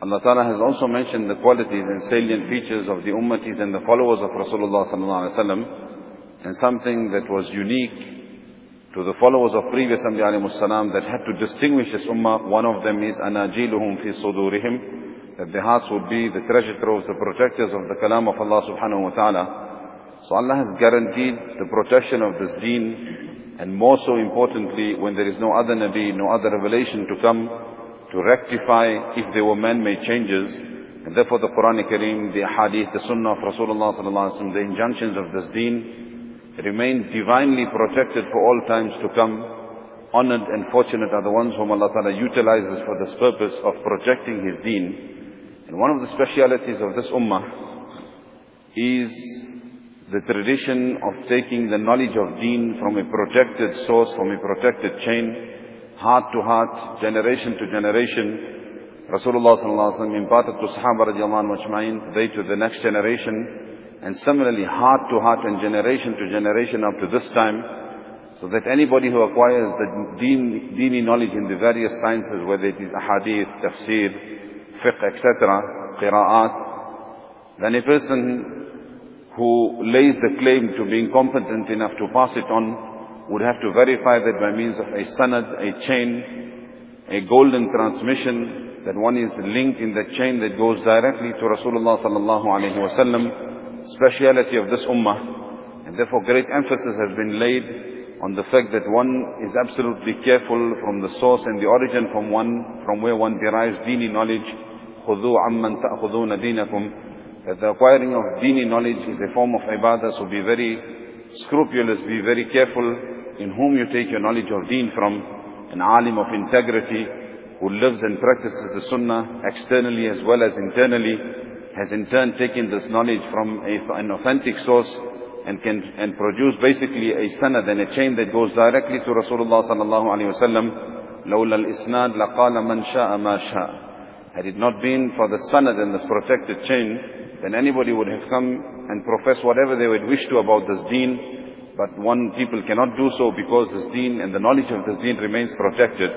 Allah Ta'ala has also mentioned the qualities and salient features of the ummatis and the followers of Rasulullah Sallallahu Alaihi and something that was unique to the followers of previous Anbiya Salam that had to distinguish this ummah. One of them is anajiluhum fi sudurihim, that their hearts would be the treasure troves, the protectors of the kalam of Allah subhanahu wa ta'ala. So Allah has guaranteed the protection of this deen, and more so importantly, when there is no other Nabi, no other revelation to come, to rectify if there were man-made changes. And therefore the Quran Kareem, the Hadith, the Sunnah of Rasulullah wasallam, the injunctions of this deen remain divinely protected for all times to come. Honored and fortunate are the ones whom Allah Ta'ala utilizes for this purpose of projecting His deen. And one of the specialities of this ummah is the tradition of taking the knowledge of deen from a protected source, from a protected chain, heart to heart, generation to generation. Rasulullah sallallahu alaihi wasallam imparted to Sahaba radiallahu anhu they to the next generation, and similarly heart to heart and generation to generation up to this time, so that anybody who acquires the deen, deeni knowledge in the various sciences, whether it is ahadith, tafsir, fiqh, etc., qira'at, then a person who lays the claim to being competent enough to pass it on would have to verify that by means of a sanad, a chain, a golden transmission, that one is linked in the chain that goes directly to Rasulullah sallallahu alaihi wasallam, speciality of this ummah. And therefore great emphasis has been laid on the fact that one is absolutely careful from the source and the origin from one, from where one derives dini knowledge. خُذُوا عَمَّنْ تَأْخُذُونَ دِينَكُمْ That the acquiring of dini knowledge is a form of ibadah, so be very scrupulous, be very careful in whom you take your knowledge of deen from, an alim of integrity who lives and practices the sunnah externally as well as internally, has in turn taken this knowledge from a, an authentic source and can and produce basically a sanad and a chain that goes directly to Rasulullah sallallahu alaihi wasallam. لولا الإسناد لقال من شاء ما شاء. Had it not been for the sanad and this protected chain, then anybody would have come and profess whatever they would wish to about this deen. But one people cannot do so because this deen and the knowledge of this deen remains protected.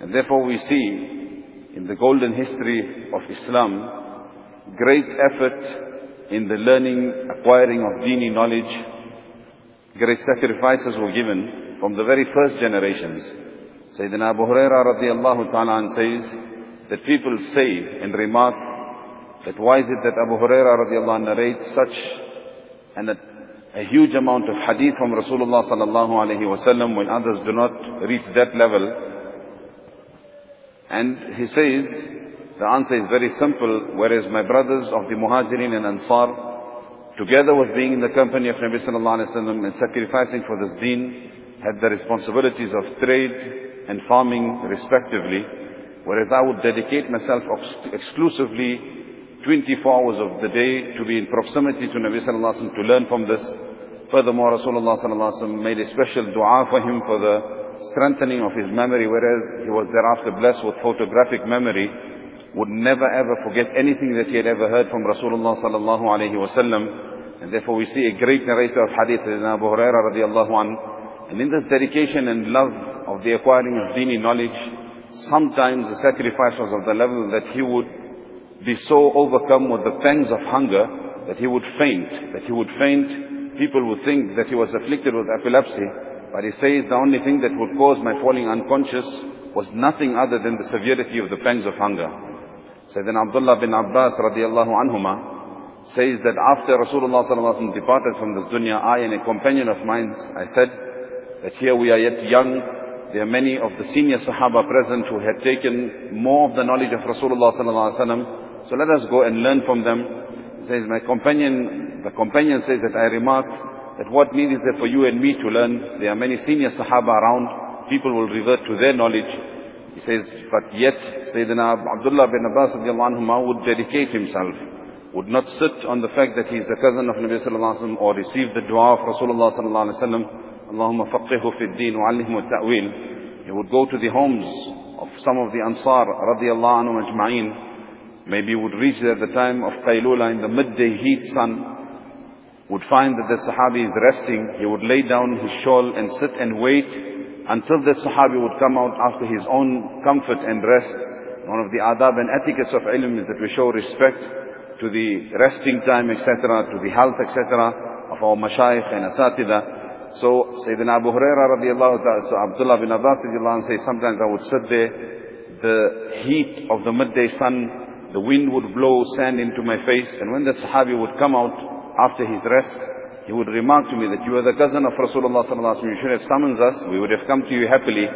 And therefore we see in the golden history of Islam, great effort in the learning, acquiring of deeni knowledge. Great sacrifices were given from the very first generations. Sayyidina Abu Huraira radiallahu ta'ala says that people say and remark that why is it that Abu Huraira radiallahu narrates such and a, a huge amount of hadith from Rasulullah sallallahu alayhi wasallam when others do not reach that level. And he says, the answer is very simple, whereas my brothers of the Muhajirin and Ansar, together with being in the company of Nabi sallallahu alayhi wasallam and sacrificing for this deen, had the responsibilities of trade and farming respectively, whereas I would dedicate myself ex exclusively 24 hours of the day to be in proximity to Nabi sallallahu alayhi wasallam to learn from this. Furthermore, Rasulullah sallallahu alayhi wasallam made a special dua for him for the strengthening of his memory, whereas he was thereafter blessed with photographic memory, would never ever forget anything that he had ever heard from Rasulullah sallallahu alayhi wasallam. And therefore we see a great narrator of hadith, Abu Huraira radiallahu anhu. And in this dedication and love of the acquiring of dini knowledge, sometimes the sacrifice was of the level that he would be so overcome with the pangs of hunger that he would faint, that he would faint. People would think that he was afflicted with epilepsy, but he says the only thing that would cause my falling unconscious was nothing other than the severity of the pangs of hunger. Sayyidina Abdullah bin Abbas radiallahu anhuma says that after Rasulullah sallallahu departed from this dunya, I and a companion of mine, I said that here we are yet young, there are many of the senior Sahaba present who had taken more of the knowledge of Rasulullah sallallahu alaihi wasallam. So let us go and learn from them. He says, my companion, the companion says that I remarked that what need is there for you and me to learn? There are many senior Sahaba around. People will revert to their knowledge. He says, but yet Sayyidina Abdullah bin Abbas anhuma would dedicate himself, would not sit on the fact that he is the cousin of Nabi sallallahu alaihi wasallam or receive the dua of Rasulullah sallallahu alaihi wasallam. Allahumma faqihhu fi din wa allimhu ta'wil. He would go to the homes of some of the Ansar radiallahu ajma'in. Maybe would reach there at the time of Qaylula in the midday heat sun. Would find that the Sahabi is resting. He would lay down his shawl and sit and wait until the Sahabi would come out after his own comfort and rest. One of the adab and etiquettes of ilm is that we show respect to the resting time, etc., to the health, etc., of our mashayikh and asatida. So Sayyidina Abu Huraira radiallahu ta'ala, so Abdullah bin Abbas radiallahu anhu says, sometimes I would sit there, the heat of the midday sun, the wind would blow sand into my face, and when the Sahabi would come out after his rest, he would remark to me that you are the cousin of Rasulullah sallallahu alaihi wasallam. You should have summoned us. We would have come to you happily.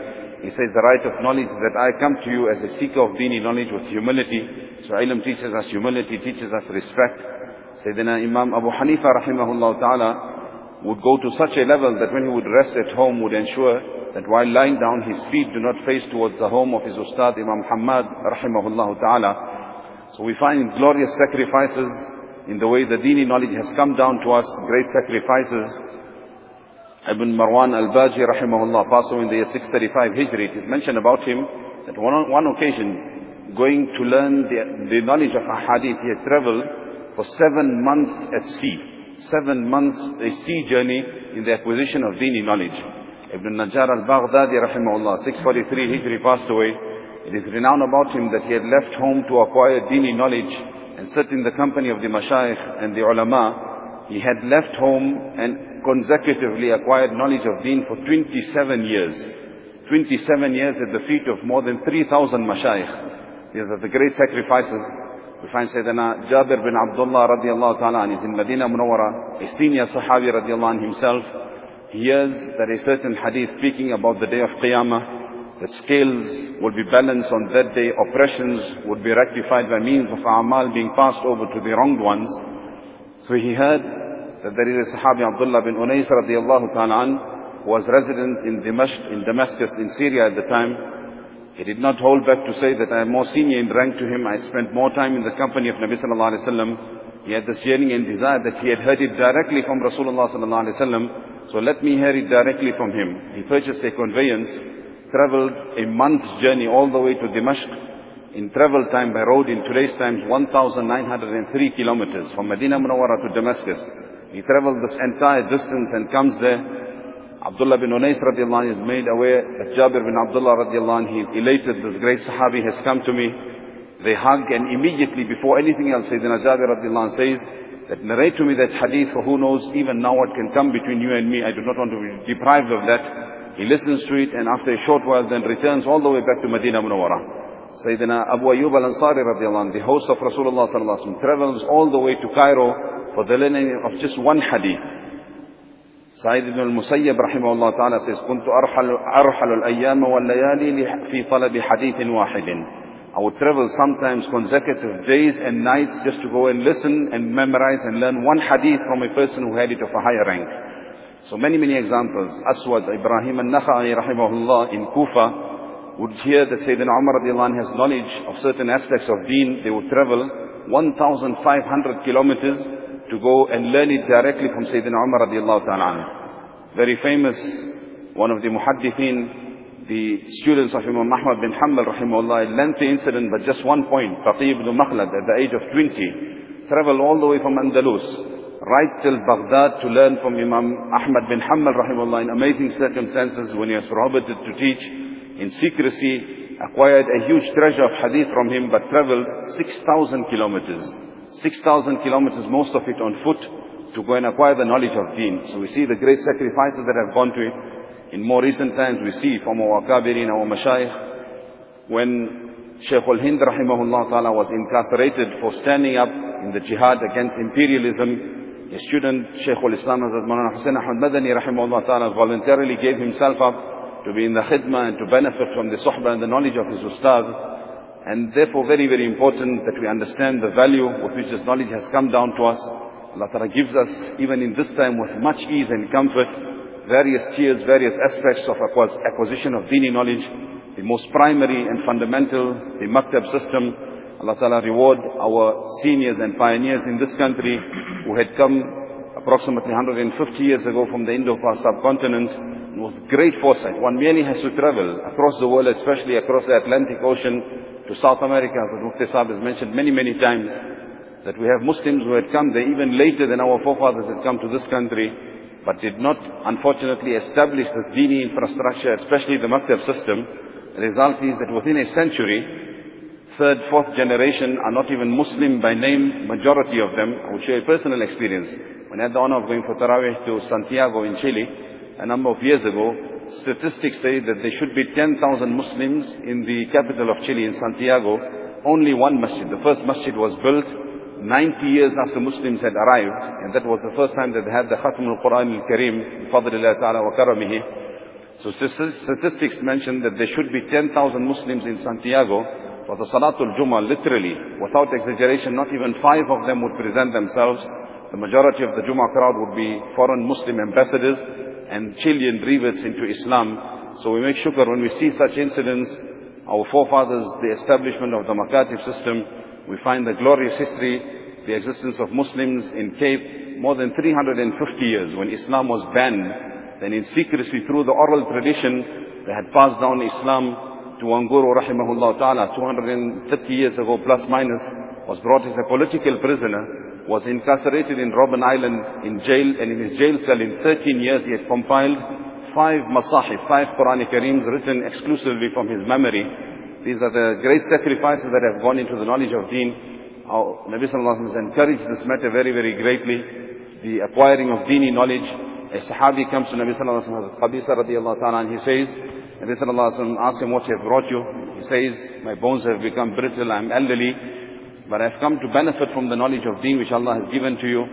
He says the right of knowledge is that I come to you as a seeker of dini knowledge with humility. So ilm teaches us humility, teaches us respect. Sayyidina Imam Abu Hanifa rahimahullah ta'ala would go to such a level that when he would rest at home would ensure that while lying down his feet do not face towards the home of his ustad Imam Muhammad rahimahullah ta'ala. So we find glorious sacrifices in the way the dini knowledge has come down to us, great sacrifices. Ibn Marwan al-Baji rahimahullah passed away in the year 635 Hijri. It is mentioned about him that one, on one occasion, going to learn the, the knowledge of ahadith, he had traveled for seven months at sea. Seven months a sea journey in the acquisition of dini knowledge. Ibn Najjar al-Baghdadi rahimahullah, 643 Hijri passed away. It is renowned about him that he had left home to acquire dini knowledge and sit in the company of the mashayikh and the ulama, he had left home and consecutively acquired knowledge of deen for 27 years. 27 years at the feet of more than 3,000 mashayikh. These are the great sacrifices. We find Sayyidina Jabir bin Abdullah radiallahu ta'ala is in Medina Munawwara, a senior sahabi radiallahu anh himself. He hears that a certain hadith speaking about the day of Qiyamah, that scales would be balanced on that day, oppressions would be rectified by means of amal being passed over to the wronged ones. So he heard that there is a Sahabi Abdullah bin Unais radiallahu ta'ala who was resident in in Damascus, in Syria at the time. He did not hold back to say that I am more senior in rank to him. I spent more time in the company of Nabi sallallahu alayhi wa. He had this yearning and desire that he had heard it directly from Rasulullah sallallahu alayhi wa. So let me hear it directly from him. He purchased a conveyance traveled a month's journey all the way to Dimashq. in travel time by road in today's times 1,903 kilometers from Medina Munawwara to Damascus. He traveled this entire distance and comes there. Abdullah bin Unais radiallahu anh is made aware that Jabir bin Abdullah radiallahu anh, he is elated, this great Sahabi has come to me. They hug and immediately before anything else, Sayyidina Jabir radiallahu anh says, that narrate to me that hadith for who knows even now what can come between you and me. I do not want to be deprived of that. He listens to it and after a short while then returns all the way back to Medina Munawwara. Sayyidina Abu Ayyub al-Ansari radiallahu anh, the host of Rasulullah sallallahu alaihi wasallam, travels all the way to Cairo for the learning of just one hadith. سعيد بن المسيب رحمه الله تعالى says كنت أرحل, أرحل الأيام والليالي في طلب حديث واحد I would travel sometimes consecutive days and nights just to go and listen and memorize and learn one hadith from a person who had it of a higher rank. So many, many examples. Aswad Ibrahim al-Nakha'i rahimahullah in Kufa would hear that Sayyidina Umar radiallahu has knowledge of certain aspects of deen. They would travel 1,500 kilometers to go and learn it directly from Sayyidina Umar radiallahu ta'ala Very famous, one of the muhaddithin, the students of Imam Ahmad bin Hanbal rahimahullah, lengthy incident, but just one point. Taqi ibn Makhlad at the age of 20, traveled all the way from Andalus, right till Baghdad to learn from Imam Ahmad bin Hanbal rahimahullah in amazing circumstances when he was prohibited to teach in secrecy, acquired a huge treasure of hadith from him, but traveled 6,000 kilometers. 6,000 kilometers, most of it on foot, to go and acquire the knowledge of deen. So we see the great sacrifices that have gone to it. In more recent times we see from our Akabirin, our Mashayikh, when Shaykh al-Hind rahimahullah ta'ala was incarcerated for standing up in the jihad against imperialism, a student, Shaykh al-Islam Hazrat Maulana Hussain Ahmad Madani rahimahullah ta'ala voluntarily gave himself up to be in the khidmah and to benefit from the suhbah and the knowledge of his ustad. And therefore very, very important that we understand the value with which this knowledge has come down to us. Allah Ta'ala gives us, even in this time, with much ease and comfort, various tiers, various aspects of acquisition of dini knowledge. The most primary and fundamental, the maktab system. Allah Ta'ala reward our seniors and pioneers in this country who had come approximately 150 years ago from the Indo-Far subcontinent with great foresight. One merely has to travel across the world, especially across the Atlantic Ocean to South America, as Mufti Sahib has mentioned many, many times, that we have Muslims who had come there even later than our forefathers had come to this country but did not unfortunately establish this dini infrastructure, especially the maktab system, the result is that within a century, third, fourth generation are not even Muslim by name, majority of them. I will share a personal experience. When I had the honor of going for Tarawih to Santiago in Chile, a number of years ago, statistics say that there should be 10,000 Muslims in the capital of Chile, in Santiago. Only one masjid. The first masjid was built 90 years after Muslims had arrived, and that was the first time that they had the Khatm al-Quran al-Kareem, Fadlillah ta'ala wa karamihi. So statistics mention that there should be 10,000 Muslims in Santiago for the Salatul Jummah, literally, without exaggeration, not even five of them would present themselves. The majority of the Jummah crowd would be foreign Muslim ambassadors and Chilean reverts into Islam. So we make shukr when we see such incidents, our forefathers, the establishment of the Makatib system, we find the glorious history, the existence of Muslims in Cape more than 350 years when Islam was banned. Then in secrecy through the oral tradition, they had passed down Islam to Wanguru rahimahullah ta'ala 230 years ago plus minus, was brought as a political prisoner, was incarcerated in Robben Island in jail and in his jail cell in 13 years he had compiled five masahif, five Quranic Kareems written exclusively from his memory these are the great sacrifices that have gone into the knowledge of deen. Our Nabi Sallallahu Alaihi has encouraged this matter very, very greatly. The acquiring of deeni knowledge. A sahabi comes to Nabi Sallallahu Alaihi Wasallam, Qabisa radiallahu ta'ala, and he says, Nabi Sallallahu Alaihi Wasallam asks him what have brought you. He says, my bones have become brittle, I'm elderly, but I've come to benefit from the knowledge of deen which Allah has given to you.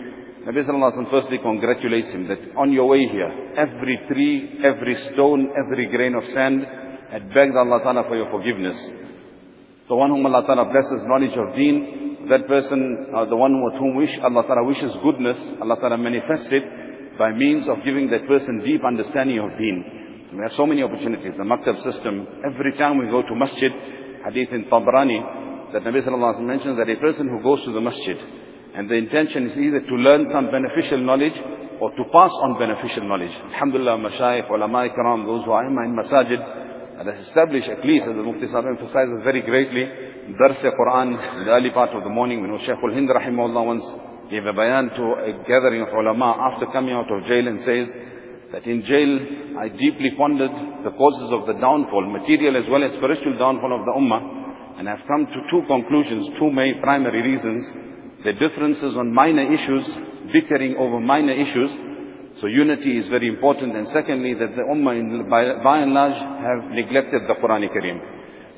Nabi Sallallahu Alaihi Wasallam firstly congratulates him that on your way here, every tree, every stone, every grain of sand, had begged Allah Ta'ala for your forgiveness. The one whom Allah Ta'ala blesses knowledge of deen, that person, uh, the one with whom wish, Allah Ta'ala wishes goodness, Allah Ta'ala manifests it by means of giving that person deep understanding of deen. We have so many opportunities. The maktab system, every time we go to masjid, hadith in Tabrani, that Nabi Sallallahu Alaihi Wasallam mentions that a person who goes to the masjid, and the intention is either to learn some beneficial knowledge or to pass on beneficial knowledge. Alhamdulillah, mashayikh, ulama ikram, those who are in masajid, and has established, at least as the Mufti Sahib emphasizes very greatly, Dars Quran, in the early part of the morning, when Shaykh al-Hind rahimahullah once gave a bayan to a gathering of ulama after coming out of jail and says that in jail I deeply pondered the causes of the downfall, material as well as spiritual downfall of the ummah, and I've come to two conclusions, two main primary reasons. The differences on minor issues, bickering over minor issues, so unity is very important. And secondly, that the Ummah in, by, by and large have neglected the Quran Kareem.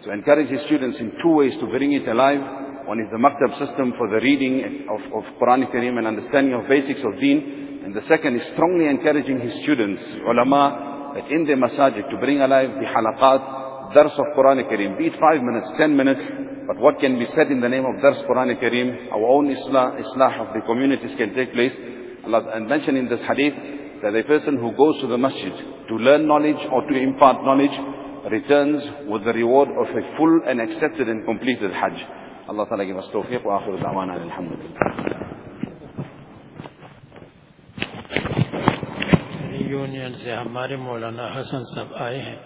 So encourage his students in two ways to bring it alive. One is the maktab system for the reading of, of Quran Kareem and understanding of basics of deen. And the second is strongly encouraging his students, ulama, that in their masajid to bring alive the halaqat, dars of Quran Kareem, be it five minutes, ten minutes, but what can be said in the name of dars Quran Kareem, our own islah, islah of the communities can take place. Allah and mentioned in this hadith that a person who goes to the masjid to learn knowledge or to impart knowledge returns with the reward of a full and accepted and completed hajj. Allah Ta'ala give us tawfiq wa akhiru da'wana alhamdulillah. Union سے ہمارے مولانا حسن صاحب آئے ہیں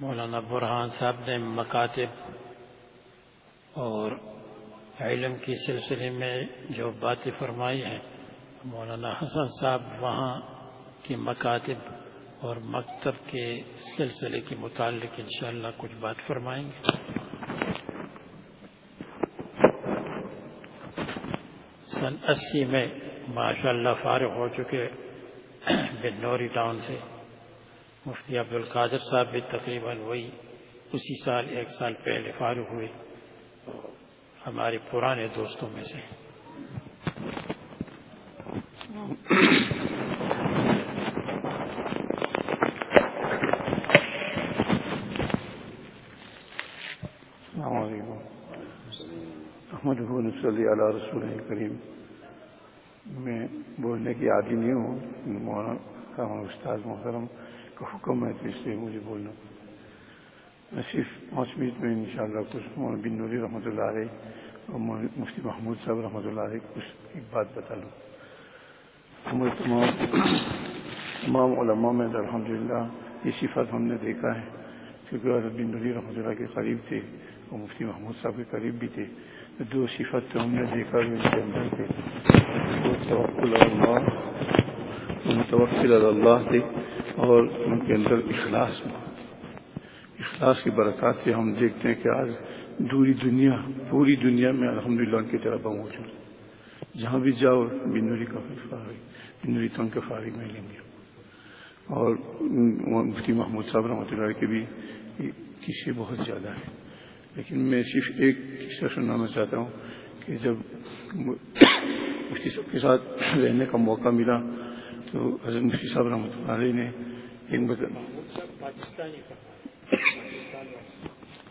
مولانا برحان صاحب نے مکاتب اور علم کی سلسلے میں جو باتیں فرمائی ہیں، مولانا حسن صاحب وہاں کی مکاتب اور مکتب کے سلسلے کے متعلق انشاءاللہ کچھ بات فرمائیں گے سن اسی میں ماشاء اللہ فارغ ہو چکے بنوری ٹاؤن سے۔ مفتی عبد القادر صاحب بھی تقریباً وہی اسی سال، ایک سال پہلے فارغ ہوئے۔ ہمارے پرانے دوستوں میں سے محمد صلی اللہ رسول کریم۔ میں بولنے کی عادی نہیں ہوں مولانا استاد محترم کا حکم ہے تو اس لیے مجھے بولنا۔ میں صرف پانچ منٹ میں انشاءاللہ کچھ مولانا بن نوری رحمۃ اللہ علیہ اور مفتی محمود صاحب رحمۃ اللہ علیہ کچھ ایک بات بتا لوں۔ ہمارے تمام تمام علماء میں الحمد للہ یہ صفت ہم نے دیکھا ہے۔ کیونکہ بن نوری رحمۃ اللہ کے قریب تھے اور مفتی محمود صاحب کے قریب بھی تھے۔ دو صفت تو ہم نے دیکھا ان کے اندر تھے۔ توکل اللہ متوکل اللہ تھے اور ان کے اندر اخلاص اخلاص کی برکات سے ہم دیکھتے ہیں کہ آج دوری دنیا، پوری دنیا میں الحمد للہ ان کی طرف موجود جہاں بھی جاؤ بنوری کا فارغ بنوری تنگ کے فارغ میں لیں گے۔ اور مفتی محمود صاحب رحمۃ اللہ کے بھی قصے بہت زیادہ ہیں۔ لیکن میں صرف ایک قصہ سنانا چاہتا ہوں کہ جب مفتی صاحب کے ساتھ رہنے کا موقع ملا تو حضرت مفتی صاحب رحمۃ اللہ علیہ نے ایک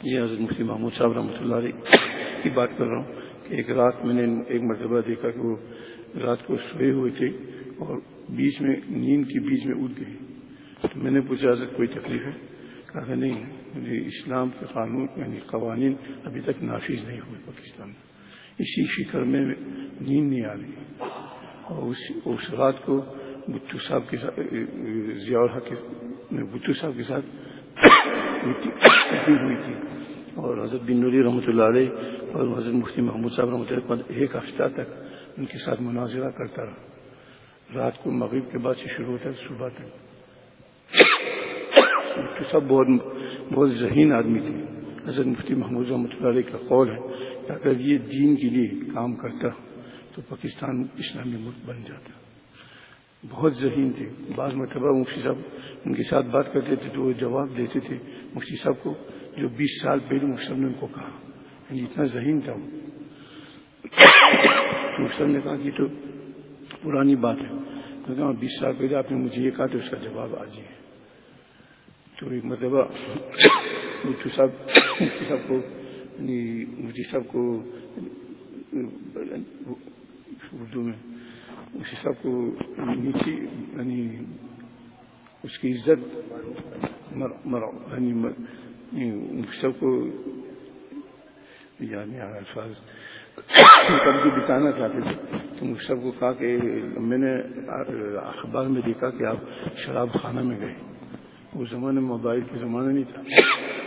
یہ حضرت مفتی محمود صاحب رحمۃ اللہ علیہ کی بات کر رہا ہوں کہ ایک رات میں نے ایک مرتبہ دیکھا کہ وہ رات کو سوئے ہوئے تھے اور بیچ میں نیند کے بیچ میں اٹھ گئے۔ تو میں نے پوچھا، حضرت کوئی تکلیف ہے؟ کہا نہیں یعنی اسلام کے قانون یعنی قوانین ابھی تک نافذ نہیں ہوئے پاکستان میں۔ اسی فکر میں نیند نہیں آ رہی۔ اور اس اس رات کو بٹو صاحب کے ساتھ ضیاء الحق بٹو صاحب کے ساتھ ہوئی تھی اور حضرت بن نوری رحمۃ اللہ علیہ اور حضرت مفتی محمود صاحب رحمۃ اللہ ایک ہفتہ تک ان کے ساتھ مناظرہ کرتا رہا۔ رات کو مغرب کے بعد سے شروع ہوتا ہے، صبح تک۔ سب بہت بہت ذہین آدمی تھے۔ حضرت مفتی محمود رحمۃ اللہ علیہ کا قول ہے کہ اگر یہ دین کے لیے کام کرتا تو پاکستان اسلامی ملک بن جاتا۔ بہت ذہین تھے۔ بعض مرتبہ مفتی صاحب ان کے ساتھ بات کرتے تھے تو وہ جواب دیتے تھے۔ مفتی صاحب کو جو بیس سال پہلے مفتی صاحب نے ان کو کہا یعنی اتنا ذہین تھا وہ۔ مفتی صاحب نے کہا کہ تو پرانی بات ہے۔ بیس سال پہلے آپ نے مجھے یہ کہا تو اس کا جواب آج ہی ہے۔ تو ایک مرتبہ مفتی صاحب مفتی صاحب کو یعنی مفتی صاحب کو، اردو میں، مفتی صاحب کو نیچی یعنی اس کی عزت یعنی, یعنی مفتی صاحب کو یاد نہیں آ الفاظ بتانا چاہتے تھے۔ تو مفتی صاحب کو کہا کہ میں نے اخبار میں دیکھا کہ آپ شراب خانہ میں گئے۔ اس زمانے میں موبائل کے زمانہ نہیں تھا۔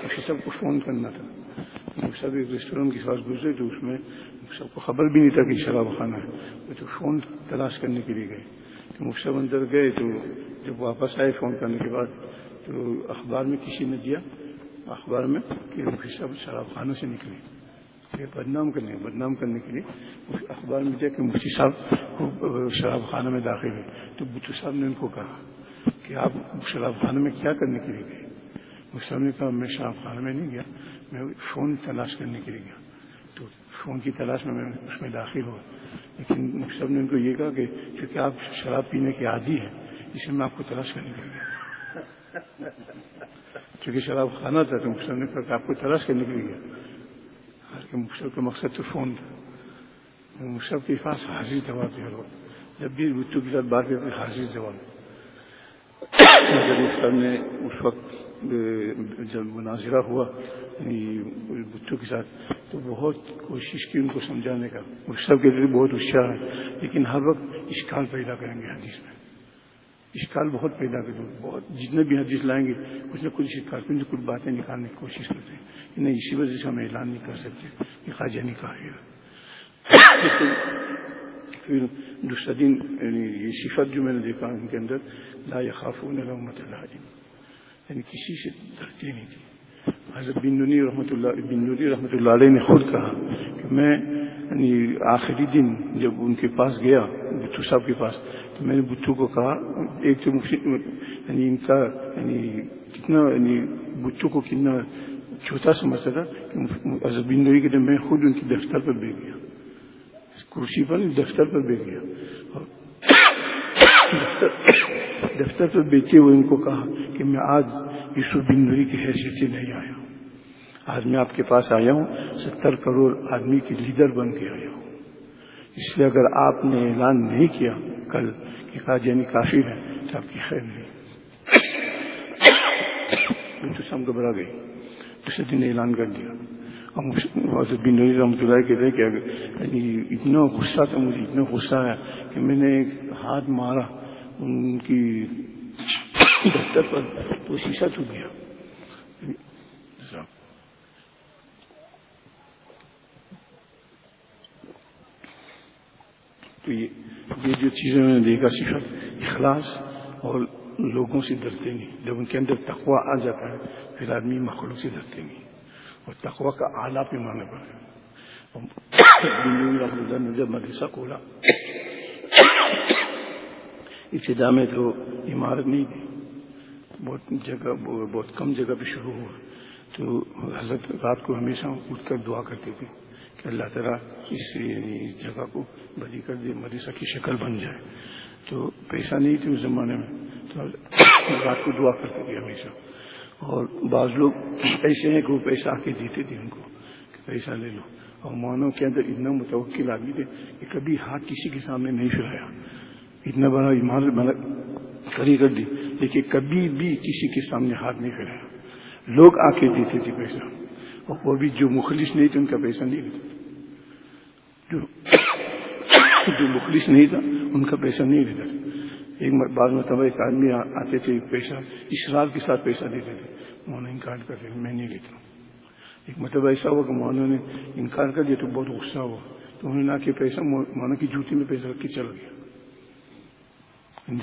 اسی سب کو فون کرنا تھا۔ سب ایک ریسٹورینٹ کے پاس گزرے تو اس میں سب کو خبر بھی نہیں تھا کہ شراب خانہ ہے۔ وہ تو فون تلاش کرنے کے لیے گئے۔ تو مقصد اندر گئے تو جب واپس آئے فون کرنے کے بعد تو اخبار میں کسی نے دیا۔ اخبار میں کہ مفتی صاحب شراب خانہ سے نکلے۔ یہ بدنام کرنے بدنام کرنے کے لیے اخبار میں دیا کہ مفتی صاحب شراب خانہ میں داخل ہوئے تو بچو صاحب نے ان کو کہا۔ کہ آپ شراب خانہ میں کیا کرنے کے لیے گئے؟ صاحب نے کہا، میں شراب خانہ میں نہیں گیا، میں فون تلاش کرنے کے لیے گیا۔ تو فون کی تلاش میں میں اس میں داخل ہوا۔ لیکن صاحب نے ان کو یہ کہا کہ کیونکہ آپ شراب پینے کے عادی ہیں، اس لیے میں آپ کو تلاش کرنے کے لیے چونکہ شراب خانہ تھا، تو مقصد نے کہا کہ آپ کو تلاش کرنے کے لیے گیا۔ کہ مقصد کا مقصد تو فون تھا۔ مصحف کے پاس حاضر جواب دیا جب بھی بچوں کے ساتھ بات کرتے حاضر جواب صاحب نے اس وقت جب مناظرہ ہوا یعنی بچوں کے ساتھ، تو بہت کوشش کی ان کو سمجھانے کا۔ سب کے لیے بہت ہوشیار ہے لیکن ہر وقت اشکال پیدا کریں گے حدیث میں۔ اشکال بہت پیدا کریں گے۔ بہت، جتنے بھی حدیث لائیں گے، کچھ نہ کچھ اشکال، کچھ نہ کچھ باتیں نکالنے کی کوشش کرتے ہیں۔ کہ نہیں، اسی وجہ سے ہم اعلان نہیں کر سکتے کہ خواجہ نہیں کہا پھر دوسرا دن یعنی یہ صفت جو میں نے دیکھا ان کے اندر لا یخافون رحمت اللہ یعنی کسی سے ڈرتے نہیں تھے حضرت بن نونی رحمۃ اللہ بن نوری رحمۃ اللہ علیہ نے خود کہا کہ میں یعنی آخری دن جب ان کے پاس گیا بچو صاحب کے پاس تو میں نے بچوں کو کہا ایک تو یعنی ان کا یعنی کتنا یعنی بچوں کو کتنا چھوٹا سمجھتا تھا کہ حضرت بن نوری کے میں خود ان کی دفتر پر بیٹھ گیا کرسی پر دفتر پر بیٹھ گیا۔ دفتر پر بیچے ہوئے ان کو کہا کہ میں آج یوسف بن نوری کی حیثیت سے نہیں آیا ہوں۔ آج میں آپ کے پاس آیا ہوں، ستر کروڑ آدمی کے لیڈر بن کے آیا ہوں۔ اس لیے اگر آپ نے اعلان نہیں کیا کل کہ قاجانی کافی ہے تو آپ کی خیر نہیں۔ تو سم گھبرا گئی، دوسرے دن اعلان کر دیا۔ بن نوری رحمۃ اللہ کہتے ہیں کہ یعنی اتنا غصہ تھا مجھے، اتنا غصہ ہے کہ میں نے ایک ہاتھ مارا، ان کی دفتر پر تو شیشہ ٹوٹ گیا۔ تو یہ جو چیزیں میں نے دیکھا، صفت، اخلاص اور لوگوں سے ڈرتے نہیں۔ جب ان کے اندر تقوا آ جاتا ہے، پھر آدمی مخلوق سے ڈرتے نہیں۔ اور تقوا کا اعلیٰ پیمانے پر مدرسہ کھولا۔ ابتدا میں تو عمارت نہیں تھی۔ بہت جگہ، بہت کم جگہ پہ شروع ہوا۔ تو حضرت رات کو ہمیشہ اٹھ کر دعا کرتے تھے کہ اللہ تعالیٰ اس یعنی جگہ کو بڑی کر دے، مدرسہ کی شکل بن جائے۔ تو پیسہ نہیں تھی اس زمانے میں۔ تو رات کو دعا کرتے تھے ہمیشہ۔ اور بعض لوگ ایسے ہیں کہ وہ پیسہ آ کے دیتے تھے ان کو کہ پیسہ لے لو۔ اور مانو کے اندر اتنا متوقع آدمی تھے کہ کبھی ہاتھ کسی کے سامنے نہیں پھیلایا۔ اتنا بڑا عمارت بنا کھڑی کر دی، لیکن کبھی بھی کسی کے سامنے ہاتھ نہیں پھیلایا۔ لوگ آ کے دیتے تھے پیسہ، اور وہ بھی جو مخلص نہیں تھے ان کا پیسہ نہیں لیتے۔ جو جو مخلص نہیں تھا، ان کا پیسہ نہیں لیتا تھا ایک بعض مرتبہ ایک آدمی آتے تھے پیسہ اشرار کے ساتھ پیسہ دیتے تھے۔ مولانا انکار کرتے تھے میں نہیں لیتا ایک مرتبہ ایسا ہوا کہ مولانا نے انکار کر دیا تو بہت غصہ ہوا۔ تو انہوں نے آ کے پیسہ مولانا کی جوتی میں پیسہ رکھ کے چل گیا۔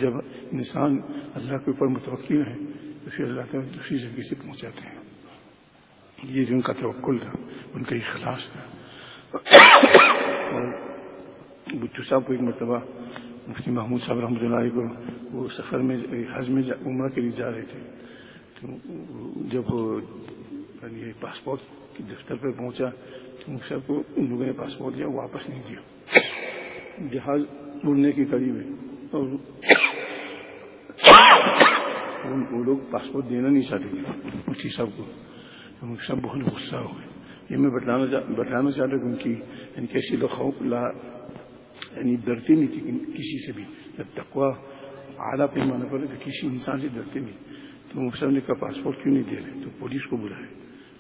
جب انسان اللہ کے اوپر متوقع ہے، تو پھر اللہ تعالیٰ دوسری جگہ سے پہنچاتے ہیں۔ یہ جو ان کا توقل تھا، ان کا اخلاص تھا۔ اور بچو صاحب کو ایک مرتبہ مفتی محمود صاحب رحمۃ اللہ کو وہ سفر میں حج میں عمرہ کے لیے جا رہے تھے۔ تو جب یہ یعنی پاسپورٹ کے دفتر پہ پہنچا تو مفتی صاحب کو ان لوگوں نے پاسپورٹ دیا، واپس نہیں دیا۔ جہاز اڑنے کے قریب ہے۔ اور وہ لوگ پاسپورٹ دینا نہیں چاہتے تھے، مفتی صاحب کو۔ تو مفتی صاحب بہت غصہ ہو گئے۔ یہ میں بتانا بتانا چاہتا ہوں کہ ان یعنی کیسی لوگ یعنی ڈرتے نہیں تھی کسی سے بھی۔ جب تقوا اعلیٰ پیمانے پر کسی انسان سے ڈرتے نہیں۔ تو مفتی نے کہا، پاسپورٹ کیوں نہیں دے رہے؟ تو پولیس کو بلائے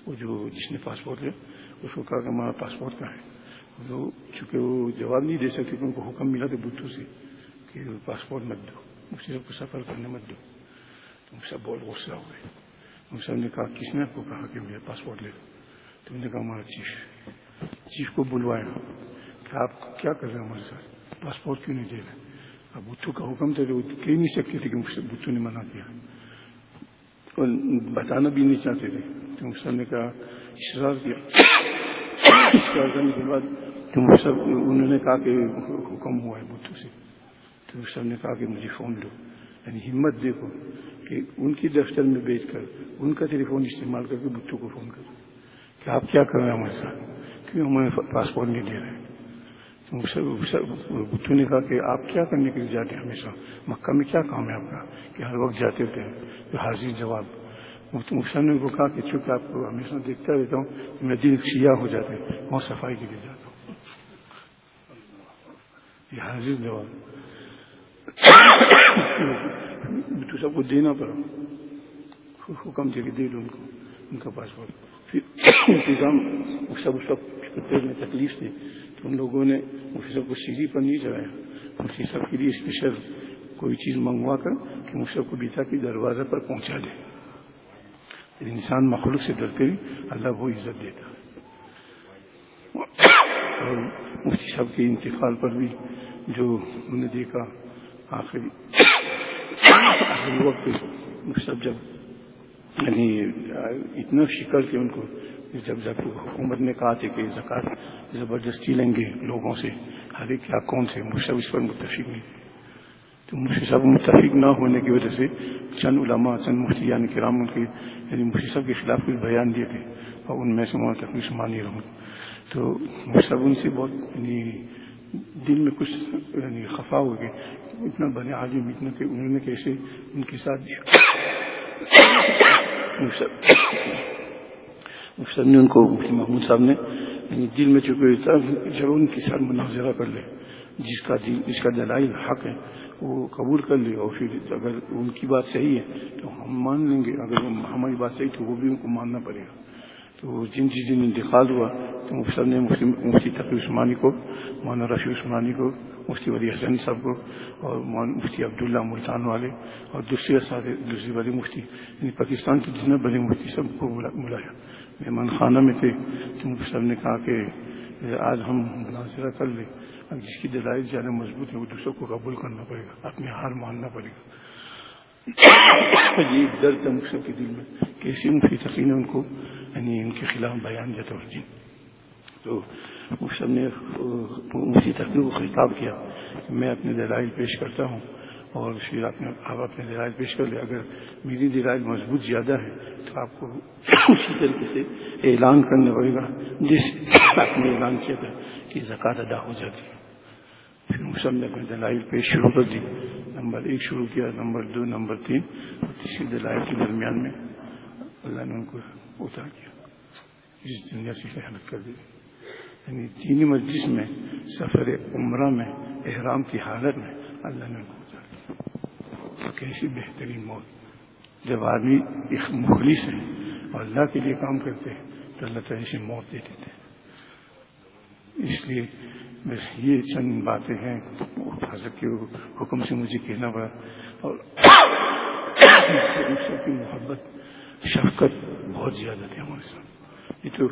وہ جو جس نے پاسپورٹ لیا، اس کو کہا کہ ہمارا پاسپورٹ کہاں ہے؟ تو چونکہ وہ جواب نہیں دے سکتے کہ ان کو حکم ملا تھا بتوں سے کہ پاسپورٹ مت دو۔ مفتی صاحب کو سفر کرنے مت دو۔ تو مجھ سے بہت غصہ ہو گئے۔ مجھ نے کہا، کس نے آپ کو کہا کہ مجھے پاسپورٹ لے لو؟ تو انہوں نے کہا، ہمارا چیف چیف کو بلوایا۔ کہ آپ کیا کر رہے ہیں ہمارے ساتھ؟ پاسپورٹ کیوں نہیں دے رہے؟ اب بتو کا حکم تھا تو کہہ نہیں سکتے تھے کہ مجھ سے بتو نے منع کیا۔ اور بتانا بھی نہیں چاہتے تھے۔ تو سر نے کہا اشرار کیا۔ اشرار کرنے کے بعد تو سب انہوں نے کہا کہ حکم ہوا ہے بتو سے۔ تو سب نے کہا کہ مجھے فون دو۔ یعنی ہمت دیکھو کہ ان کی دفتر میں بیچ کر، ان کا ٹیلی فون استعمال کر کے بچوں کو فون کرو۔ کہ آپ کیا کر رہے ہیں ہمارے ساتھ؟ کیوں ہمیں پاسپورٹ نہیں دے رہے؟ ہیں بچوں نے کہا کہ آپ کیا کرنے کے لیے جاتے ہیں ہمیشہ؟ مکہ میں کیا کام ہے آپ کا؟ کہ ہر وقت جاتے ہوتے ہیں۔ تو حاضر جواب۔ مسلم نے کو کہا کہ چونکہ آپ کو ہمیشہ دیکھتا رہتا ہوں کہ میرا دل سیاہ ہو جاتا ہے۔ وہاں صفائی کے لیے جاتا ہوں۔ یہ حاضر جواب۔ تو سب کو دینا پڑا۔ حکم دے کے دے دو ان کو، ان کا پاسپورٹ۔ پھر انتظام سب اس وقت میں تکلیف تھی تو لوگوں نے مفتی صاحب کو سیڑھی پر نہیں چڑھایا۔ مفتی صاحب کے لیے اسپیشل کوئی چیز منگوا کر کہ مفتی صاحب کو بیتا کی دروازہ پر پہنچا دے۔ انسان مخلوق سے ڈرتے ہوئے اللہ وہ عزت دیتا۔ اور مفتی صاحب کے انتقال پر بھی جو انہوں نے دیکھا آخری آخری وقت سب جب یعنی اتنا فکر تھے ان کو جب جب حکومت نے کہا تھا کہ زکات زبردستی لیں گے لوگوں سے، ہر ایک کیا کون سے مجھ سب اس پر متفق نہیں۔ تھے تو مجھ سب متفق نہ ہونے کی وجہ سے چند علماء، چند مفتی یعنی کرام ان کے یعنی مفتی صاحب کے خلاف کچھ بیان دیے تھے اور ان میں سے وہاں تک کچھ مانی رہوں۔ تو مجھ سب ان سے بہت یعنی دل میں کچھ یعنی خفا ہو گئے اتنا بنے عالم، اتنا کہ انہوں نے کیسے ان کے ساتھ دیا۔ مفسر نے ان کو مفتی محمود صاحب نے یعنی دل میں چونکہ جب ان کے ساتھ مناظرہ کر لے، جس کا جس کا دلائل حق ہے وہ قبول کر لے اور پھر اگر ان کی بات صحیح ہے تو ہم مان لیں گے، اگر ہماری بات صحیح تو وہ بھی ان کو ماننا پڑے گا۔ تو جن جس دن انتقال ہوا، تو مفسر نے، مفتی تقی عثمانی کو، مولانا رفیع عثمانی کو، مفتی ولی حسن صاحب کو اور مفتی عبداللہ ملتان والے اور دوسرے دوسری والے مفتی یعنی پاکستان کے جتنے بڑے مفتی سب کو بلایا۔ مہمان خانہ میں تھے، تو مفتی صاحب نے کہا کہ، آج ہم مناظرہ کر لیں۔ اب جس کی دلائل زیادہ مضبوط ہے وہ دوسروں کو قبول کرنا پڑے گا، اپنے ہار ماننا پڑے گا۔ یہ درد ہے مفسر کے دل میں کیسی مفتی تقی نے ان کو یعنی ان کے خلاف بیان دیتا ہوں جی۔ تو مفسر نے مفتی تقی کو خطاب کیا کہ میں اپنے دلائل پیش کرتا ہوں۔ اور پھر اپنے آپ اپنے دلائل پیش کر لیں۔ اگر میری دلائل مضبوط زیادہ ہے تو آپ کو اسی طریقے سے اعلان کرنا پڑے گا۔ جس آپ نے اعلان کیا تھا کہ زکوٰۃ ادا ہو جاتی ہے۔ پھر مسلم نے اپنے دلائل پیش شروع کر دی۔ نمبر ایک شروع کیا، نمبر دو، نمبر تین۔ اور تیسری دلائل کے درمیان میں اللہ نے ان کو اتار کیا۔ اس دنیا سے خیانت کر دی۔ یعنی تینی مجلس میں، سفر عمرہ میں، احرام کی حالت میں اللہ نے ان کو اتار دیا کیسی بہترین موت۔ جب آدمی مخلص ہے اور اللہ کے لیے کام کرتے ہیں، تو اللہ تعالیٰ سے موت دیتے تھے اس لیے بس یہ چند باتیں ہیں، حضرت کے حکم سے مجھے کہنا پڑا۔ اور کی محبت، شفقت بہت زیادہ تھی ہمارے ساتھ۔ یہ تو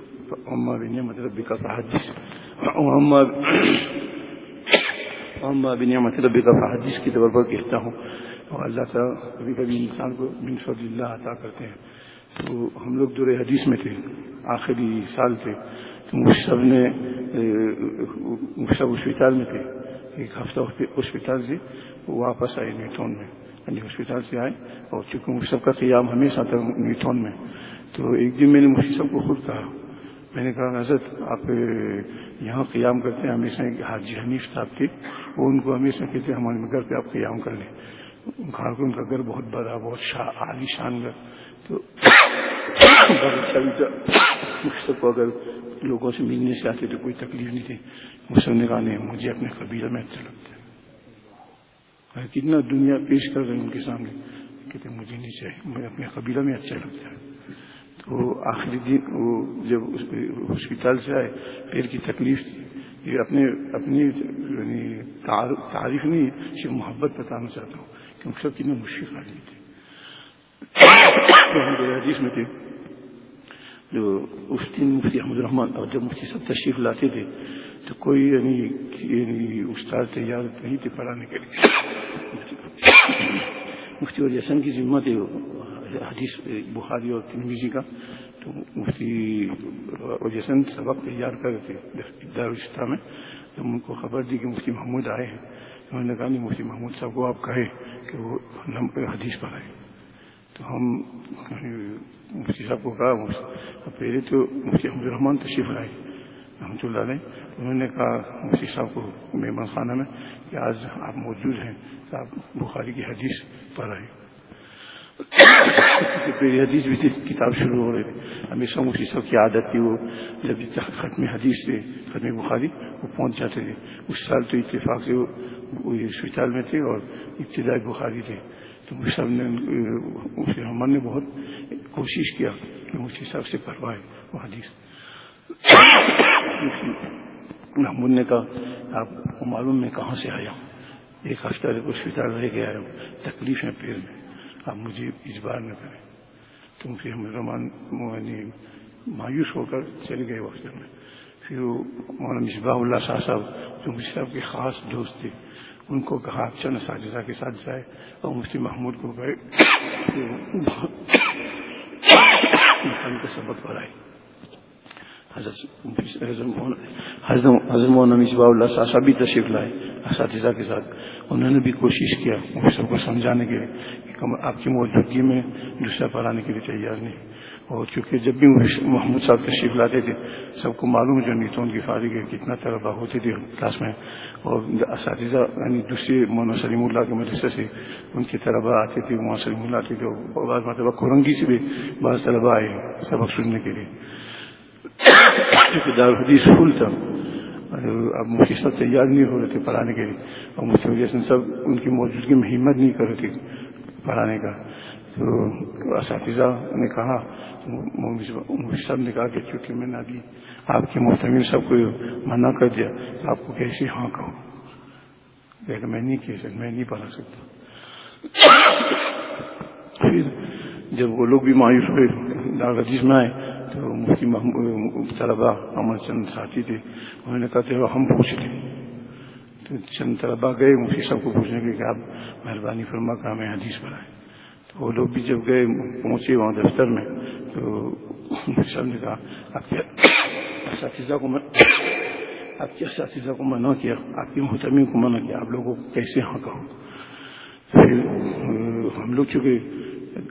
اما بنیا مطلب بکا حدیث اما مطلب حدیث کی طور پر کہتا ہوں۔ اور اللہ تعالیٰ کبھی کبھی انسان کو بن فضل اللہ عطا کرتے ہیں۔ تو ہم لوگ دور حدیث میں تھے، آخری سال تھے۔ تو مشرف نے مشرف اسپتال میں تھے۔ ایک ہفتہ اسپتال سے واپس آئے نیوٹون میں۔ یعنی ہاسپٹل سے آئے اور چونکہ مشرف کا قیام ہمیشہ تھا نیوٹون میں، تو ایک دن میں نے مفتی صاحب کو خود کہا۔ میں نے کہا، حضرت، آپ یہاں قیام کرتے ہیں، ہمیشہ حاجی حنیف صاحب تھے۔ وہ ان کو ہمیشہ کہتے ہیں، ہمارے گھر پہ آپ قیام کر لیں۔ ان کا گھر بہت بڑا، بہت شاہ عالی شان گھر۔ تو مفسر کو اگر لوگوں سے ملنے سے آتے تو کوئی تکلیف نہیں تھی۔ مسلم نے کہا، نہیں، مجھے اپنے قبیلہ میں اچھا لگتا ہے۔ کتنا دنیا پیش کر رہے ہیں ان کے سامنے۔ کہتے مجھے نہیں چاہیے، مجھے اپنے قبیلہ میں اچھا لگتا ہے۔ تو آخری دن وہ جب ہاسپٹل سے آئے، پیر کی تکلیف تھی۔ یہ اپنے، اپنی یعنی تعریف نہیں، صرف محبت بتانا چاہتا ہوں۔ کہ سب کتنا مشکل آدمی تھے حدیث میں تھے، جو اس دن مفتی احمد الرحمان اور جب مفتی صاحب تشریف لاتے تھے، تو کوئی یعنی یعنی استاد تیار نہیں تھے پڑھانے کے لیے۔ مفتی اور یسن کی ذمہ تھی، حدیث، بخاری اور تنویزی کا۔ تو مفتی وجسن سبق تیار کر رہے تھے دارالشتہ میں جب ان کو خبر دی کہ مفتی محمود آئے ہیں۔ انہوں نے کہا، نہیں، مفتی محمود صاحب کو آپ کہیں۔ کہ وہ حدیث پڑھائے تو ہم یعنی مفتی صاحب کو کہا پہلے تو مفتی احمد الرحمان تشریف لائے رحمۃ اللہ علیہ۔ انہوں نے کہا، مفتی صاحب کو مہمان خانہ میں، کہ آج آپ موجود ہیں، تو آپ بخاری کی حدیث پڑھائیں پہلی حدیث بھی تھی، کتاب شروع ہو رہے تھے ہمیشہ مفتی صاحب کی عادت تھی وہ، جب ختم حدیث تھے، ختم بخاری، وہ پہنچ جاتے تھے۔ اس سال تو اتفاق سے وہ وہ اسپتال میں تھے اور ابتدائی بخاری تھے۔ تو مفتی صاحب نے مفتی رحمان نے بہت کوشش کیا کہ مفتی صاحب سے پڑھوائے وہ حدیث۔ محمود نے کہا، آپ کو معلوم میں کہاں سے آیا؟ ہوں ایک ہفتہ اسپتال رہ کے آیا ہوں تکلیف ہے پیر میں۔ آپ مجھے اس بار نہ کریں۔ تو مجھے رحمان یعنی مایوس ہو کر چلے گئے وقت میں۔ پھر وہ مولانا مصباح اللہ شاہ صاحب، جو مجھ صاحب کے خاص دوست تھے ان کو کہا آپ چند اساتذہ کے ساتھ جائے اور مفتی محمود کو گئے کا سبق پڑھائے حضرت مولانا مصباح اللہ صاحب بھی تشریف لائے اساتذہ کے ساتھ۔ انہوں نے بھی کوشش کیا، وہ سب کو سمجھانے کے لیے کہ آپ کی موجودگی میں دوسرا پڑھانے کے لیے تیار نہیں۔ اور چونکہ جب بھی محمود صاحب تشریف لاتے تھے، سب کو معلوم جو نیتوں کی فارغ ہے، کتنا طلبا ہوتے تھے کلاس میں۔ اور اساتذہ یعنی دوسرے مولانا سلیم اللہ کے مدرسے سے ان کے طلبا آتے تھے، مولانا سلیم اللہ آتے تھے، اور بعض مرتبہ کورنگی سے بھی بعض طلبا آئے سبق سننے کے لیے۔ دارالحدیث پھول تھا، اب مفتی صاحب تیار نہیں ہو رہے تھے پڑھانے کے لیے، اور مفتی وجہ سب ان کی موجودگی میں ہمت نہیں کر رہے تھے۔ پڑھانے کا۔ تو اساتذہ نے کہا مفتی صاحب نے کہا کہ چونکہ میں نے ابھی آپ کے محتمل سب کو منع کر دیا، تو آپ کو کیسے ہاں کہوں؟ کہ میں نہیں کہہ سکتا، میں نہیں پڑھا سکتا۔ پھر جب وہ لوگ بھی مایوس ہوئے دارالعزیز میں آئے، تو مفتی طلبا امن چند ساتھی تھے، انہوں نے کہا تھے ہم پوچھ لیں۔ تو چند طلبا گئے، مفتی صاحب کو پوچھنے کے کہ آپ مہربانی فرما کا ہمیں حدیث بنائیں تو وہ لوگ بھی جب گئے، پہنچے وہاں دفتر میں، تو مفتی صاحب نے کہا، آپ کے اساتذہ کو آپ کے اساتذہ کو منع کیا، آپ کے محتمی کو منع کیا، آپ لوگوں کو کیسے ہاں کہو؟ پھر، ہم لوگ چونکہ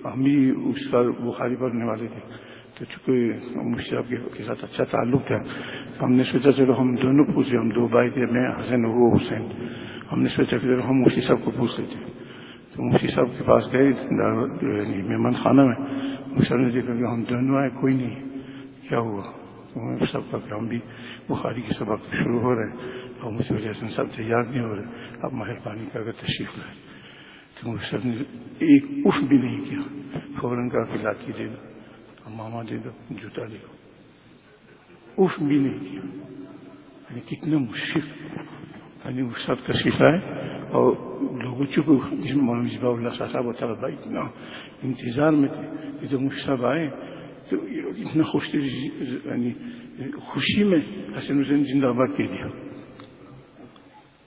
ہم بھی اس سال بخاری پڑھنے والے تھے تو چونکہ مفتی صاحب کے ساتھ اچھا تعلق تھا ہم نے سوچا چلو ہم دونوں پوچھے ہم دو بھائی تھے، میں حسین وہ حسین۔ ہم نے سوچا کہ چلو ہم مفتی صاحب کو پوچھ لیتے تو مفتی صاحب کے پاس گئے یعنی مہمان خانہ میں۔ مفتی صاحب نے دیکھا کہ ہم دونوں آئے، کوئی نہیں۔ کیا ہوا؟ سب کا کہ ہم بھی بخاری کے سبق شروع ہو رہے ہیں اور مجھے وجہ سے سب تیار نہیں ہو رہے اب مہربانی کر کے تشریف لائے تو مفتی صاحب نے ایک اف بھی نہیں کیا۔ فوراً کہا کہ لاتی دے المناضل جوتا ديالو اوف مني يعني كيتنم الشف يعني وصاب الشفاء أو لو تشوفوا خمسين مرة مجبا ولا صعب وتربى يتنا انتظار مثل اذا مش سبعين يتنا خوش يعني خوشيمة حسن وزن زندابا كيديها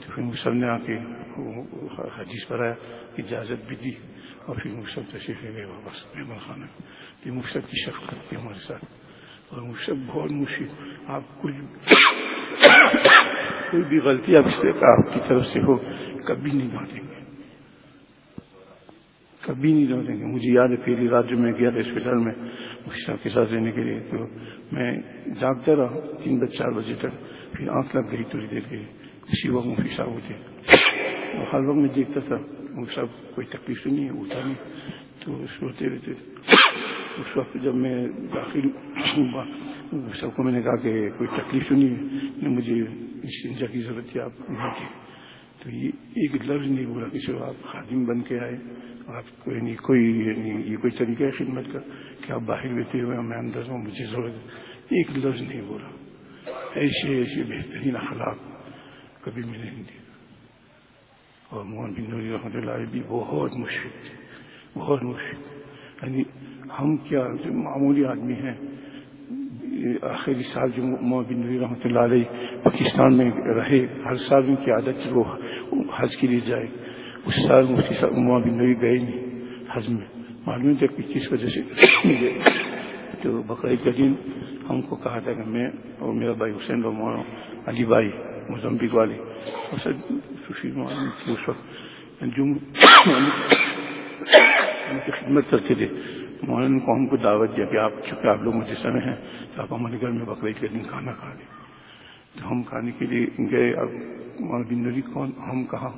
تو پھر مسلم نے آ کے حدیث پر آیا اجازت بھی دی اور پھر مسلم تشریف لے گئے واپس مہمان خانہ یہ مفسد کی شفقت تھی ہمارے ساتھ۔ اور مفسد بہت مشکل آپ کوئی کوئی بھی غلطی آپ سے آپ کی طرف سے ہو، کبھی نہیں ڈانٹیں گے۔ کبھی نہیں ڈانٹیں گے۔ مجھے یاد ہے پہلی رات جو میں گیا تھا اسپتال میں، مفتی کے ساتھ رہنے کے لیے، تو میں جاگتا رہا تین بجے چار بجے تک، پھر آنکھ لگ گئی، تھوڑی دیر کے لیے۔ اسی وقت مفتی صاحب ہوتے ہر وقت میں دیکھتا تھا، مفتی صاحب کوئی تکلیف تو نہیں ہوتا نہیں۔ تو سوتے رہتے اس وقت جب میں داخل ہوا سب کو میں نے کہا کہ کوئی تکلیف تو نہیں مجھے استنجا کی ضرورت تھی، آپ نہیں تھی تو یہ ایک لفظ نہیں بولا کہ صرف آپ خادم بن کے آئے، آپ کو یعنی کوئی یعنی یہ کوئی طریقہ ہے خدمت کا کہ آپ باہر بیٹھے ہوئے میں اندر ہوں، مجھے ضرورت ایک لفظ نہیں بولا۔ ایسے ایسے بہترین اخلاق کبھی ملے نہیں دیا اور موہن بن رحمۃ اللہ بھی بہت مشفق تھے، بہت مشفق یعنی ہم کیا معمولی آدمی ہیں، آخری سال جو موہن بن نوری رحمۃ اللہ علیہ پاکستان میں رہے، ہر سال ان کی عادت تھی وہ حج کے لیے جائے۔ اس سال مفتی صاحب موہن بن نوری گئے نہیں حج میں۔ معلوم تھا کہ کس وجہ سے گئے۔ تو بقرعید کا دن ہم کو کہا تھا کہ میں اور میرا بھائی حسین مولانا علی بھائی مزمبک والے اس وقت جو ان کی خدمت کرتے تھے مولانا کو ہم کو دعوت دیا کہ آپ چونکہ آپ لوگ مجھے سمے ہیں تو آپ ہمارے گھر میں بقرعید کے دن کھانا کھا لیں تو ہم کھانے کے لیے گئے اب مولانا کون ہم کہاں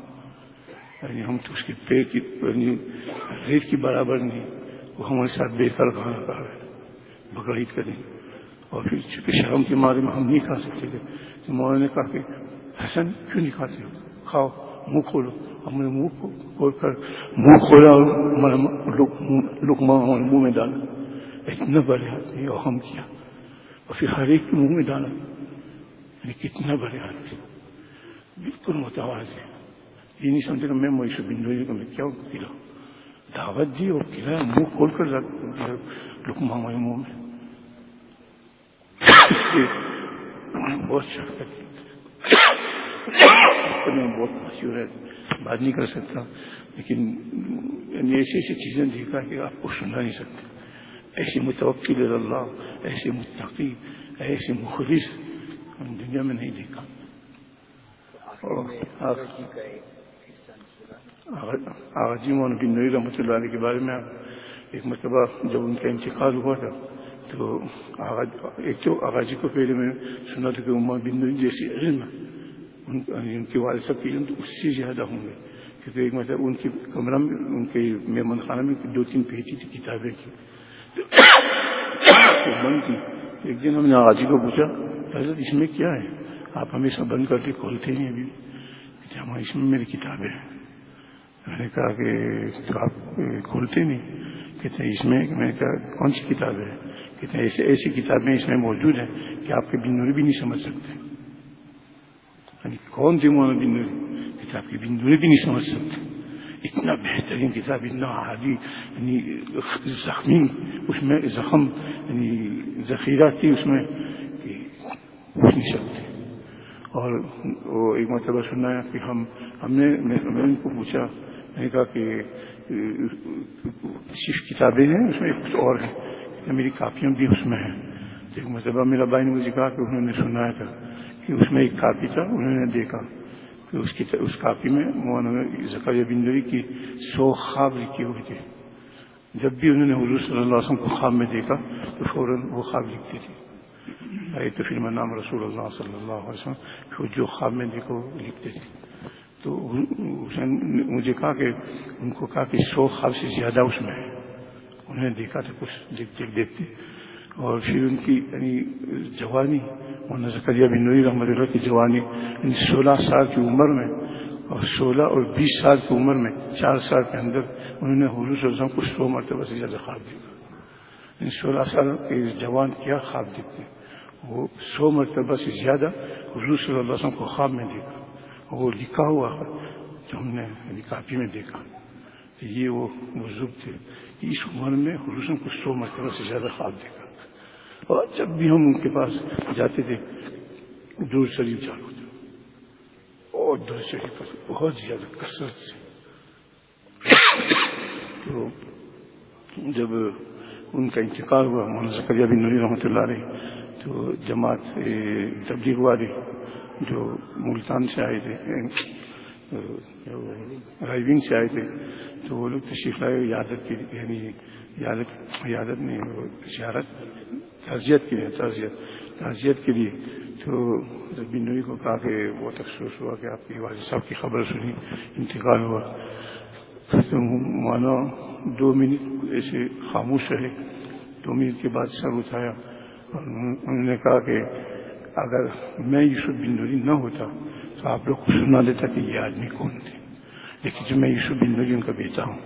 یعنی ہم تو اس کے پیر کی یعنی ریت کی برابر نہیں وہ ہمارے ساتھ بے کر کھانا کھا رہے بقرعید کا دن اور پھر چونکہ شرم کے مارے میں ہم نہیں کھا سکتے تھے، تو مولانا نے کہا کہ، حسن، کیوں نہیں کھاتے ہو؟ کھاؤ، منہ کھولو۔ ہم نے منہ کھول کر منہ کھولا اور لکما ہمارے منہ میں ڈالا۔ اتنا بڑے آدمی اور ہم کیا؟ اور پھر ہر ایک کے منہ میں ڈالا۔ یعنی کتنا بڑے آدمی۔ بالکل متواز ہے۔ یہ نہیں سمجھے کہ میں معیشت بندو کو میں کیا کھلا دعوت دی اور کھلایا منہ کھول کر لکما ہمارے منہ میں۔ بہت شرکت بہت مشہور ہے بات نہیں کر سکتا لیکن ایسی ایسی چیزیں دیکھا کہ آپ کو سنا نہیں سکتے۔ ایسی متوقع اللہ ایسے متقی ایسے مخلص، ہم دنیا میں نہیں دیکھا۔ آغاجی مون بن نوی رحمۃ اللہ علیہ کے بارے میں ایک مرتبہ جب ان کا انتقال ہوا تھا تو ایک تو آغاجی کو پہلے میں سنا تھا کہ عمر بن نوی جیسی علم ان کے والد صاحب کی علم تو اس سے زیادہ ہوں گے۔ کیونکہ ایک مطلب ان کی کمرہ میں ان کے مہمان خانہ میں دو تین پیٹی تھی کتابیں کی بند کی۔ ایک دن ہم نے آغاجی کو پوچھا، حضرت، اس میں کیا ہے؟ آپ ہمیشہ بند کر کے کھولتے ہیں ابھی۔ جی، ہمارے اس میں میری کتابیں ہیں۔ میں نے کہا کہ آپ کھولتے نہیں؟ کہتے اس میں میں نے کہا، کون سی کتاب ہے کہتے ہیں ایسے ایسی کتابیں اس میں موجود ہیں کہ آپ کے بندوری بھی نہیں سمجھ سکتے۔ یعنی کون سی مولانا بندوری کہتے آپ کی بندوری بھی نہیں سمجھ سکتے۔ اتنا بہترین کتاب، اتنا حالی یعنی زخمی، اس میں زخم یعنی ذخیرہ تھی اس میں کہ پوچھ نہیں سکتے۔ اور وہ ایک مرتبہ سننا ہے کہ ہم ہم نے میں ان کو پوچھا، میں نے کہا کہ صرف کتابیں ہیں؟ اس میں کچھ اور ہیں۔ میری کاپیاں بھی اس میں ہیں۔ ایک مرتبہ میرا بھائی نے مجھے کہا کہ انہوں نے سنایا تھا کہ اس میں ایک کاپی تھا، انہوں نے دیکھا کہ اس کی اس کاپی میں مولانا زکریہ بندوری کی سو خواب لکھی ہوئی تھی۔ جب بھی انہوں نے حضور صلی اللہ علیہ وسلم کو خواب میں دیکھا تو فوراً وہ خواب لکھتی تھی۔ آئی تو پھر میں نام رسول اللہ صلی اللہ علیہ وسلم جو خواب میں دیکھو لکھتے تھے۔ تو نے مجھے کہا کہ ان کو کہا کہ سو خواب سے زیادہ اس میں ہے انہوں نے دیکھا تھا، کچھ دیکھ دیکھ دیکھتے۔ اور پھر ان کی یعنی جوانی، مولانا زکریہ بن نوری رحمۃ اللہ کی جوانی یعنی سولہ سال کی عمر میں اور سولہ اور بیس سال کی عمر میں، چار سال کے اندر انہوں نے حضور صلی اللہ علیہ وسلم کو سو مرتبہ سے زیادہ خواب دیکھا یعنی سولہ سال کے جوان کیا خواب دیکھتے۔ وہ سو مرتبہ سے زیادہ حضور صلی اللہ علیہ وسلم کو خواب میں دیکھا۔ وہ لکھا ہوا جو ہم نے یعنی کاپی میں دیکھا۔ یہ وہ بزرگ تھے کہ اس عمر میں حضور کو سو مرتبہ سے زیادہ خواب دیکھا اور جب بھی ہم ان کے پاس جاتے تھے، دور شریف چالو تھے اور دور شریف بہت زیادہ کثرت سے۔ تو جب ان کا انتقال ہوا، مولانا زکریہ بن نوری رحمۃ اللہ علیہ، تو جماعت تبلیغ والے جو ملتان سے آئے تھے رائیونگ سے آئے تھے، تو وہ لوگ تشریف لائے یادت کی یعنی یادت یادت نہیں زیارت تعزیت کے لیے، تعزیت تعزیت کے لیے۔ تو بنوئی کو کہا کہ بہت افسوس ہوا کہ آپ کی والد صاحب کی خبر سنی، انتقال ہوا۔ تو مانا دو منٹ ایسے خاموش رہے۔ دو منٹ کے بعد سر اٹھایا اور انہوں نے کہا کہ اگر میں یوسف بن نوری نہ ہوتا تو آپ لوگ کو سنا دیتا کہ یہ آدمی کون تھے۔ لیکن جو میں یوسف بن نوری ان کا بیٹا ہوں،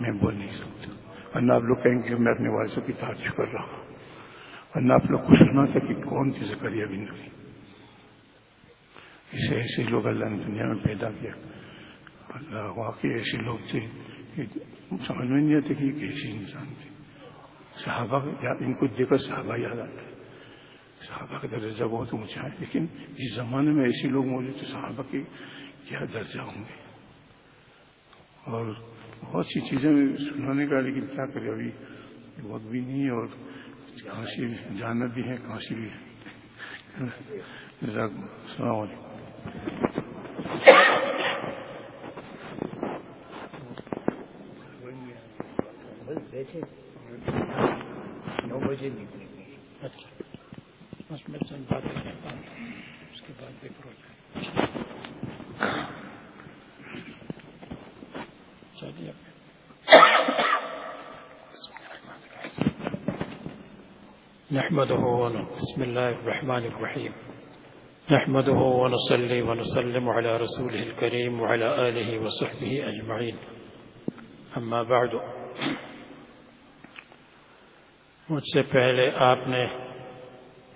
میں بول نہیں سکتا۔ ورنہ آپ لوگ کہیں گے کہ میں اپنے والد کی تعریف کر رہا ہوں۔ ورنہ آپ لوگ کو سنا تھا کہ کون تھے زکریہ بن نوری ایسے ایسے لوگ اللہ نے دنیا میں پیدا کیا۔ اللہ واقعی ایسے لوگ تھے کہ سمجھ میں نہیں آتے کہ یہ کیسے انسان تھے۔ صحابہ ان کو دیکھ کر صحابہ یاد آتے صحابہ کا درجہ بہت اونچا ہے لیکن اس زمانے میں ایسے لوگ موجود تھے صحابہ کے کیا درجہ ہوں گے؟ اور بہت سی چیزیں سنانے کا لیکن کیا کرے ابھی وقت بھی نہیں ہے اور کانسی جانا بھی ہے کانسی بھی ہے۔ السلام علیکم۔ نو بجے نکلیں گے۔ اچھا۔ نحمده بسم الله الرحمن الرحيم. نحمده ونصلي ونسلم على رسوله الكريم وعلى آله وصحبه أجمعين. أما بعد مجھ سے پہلے آپ نے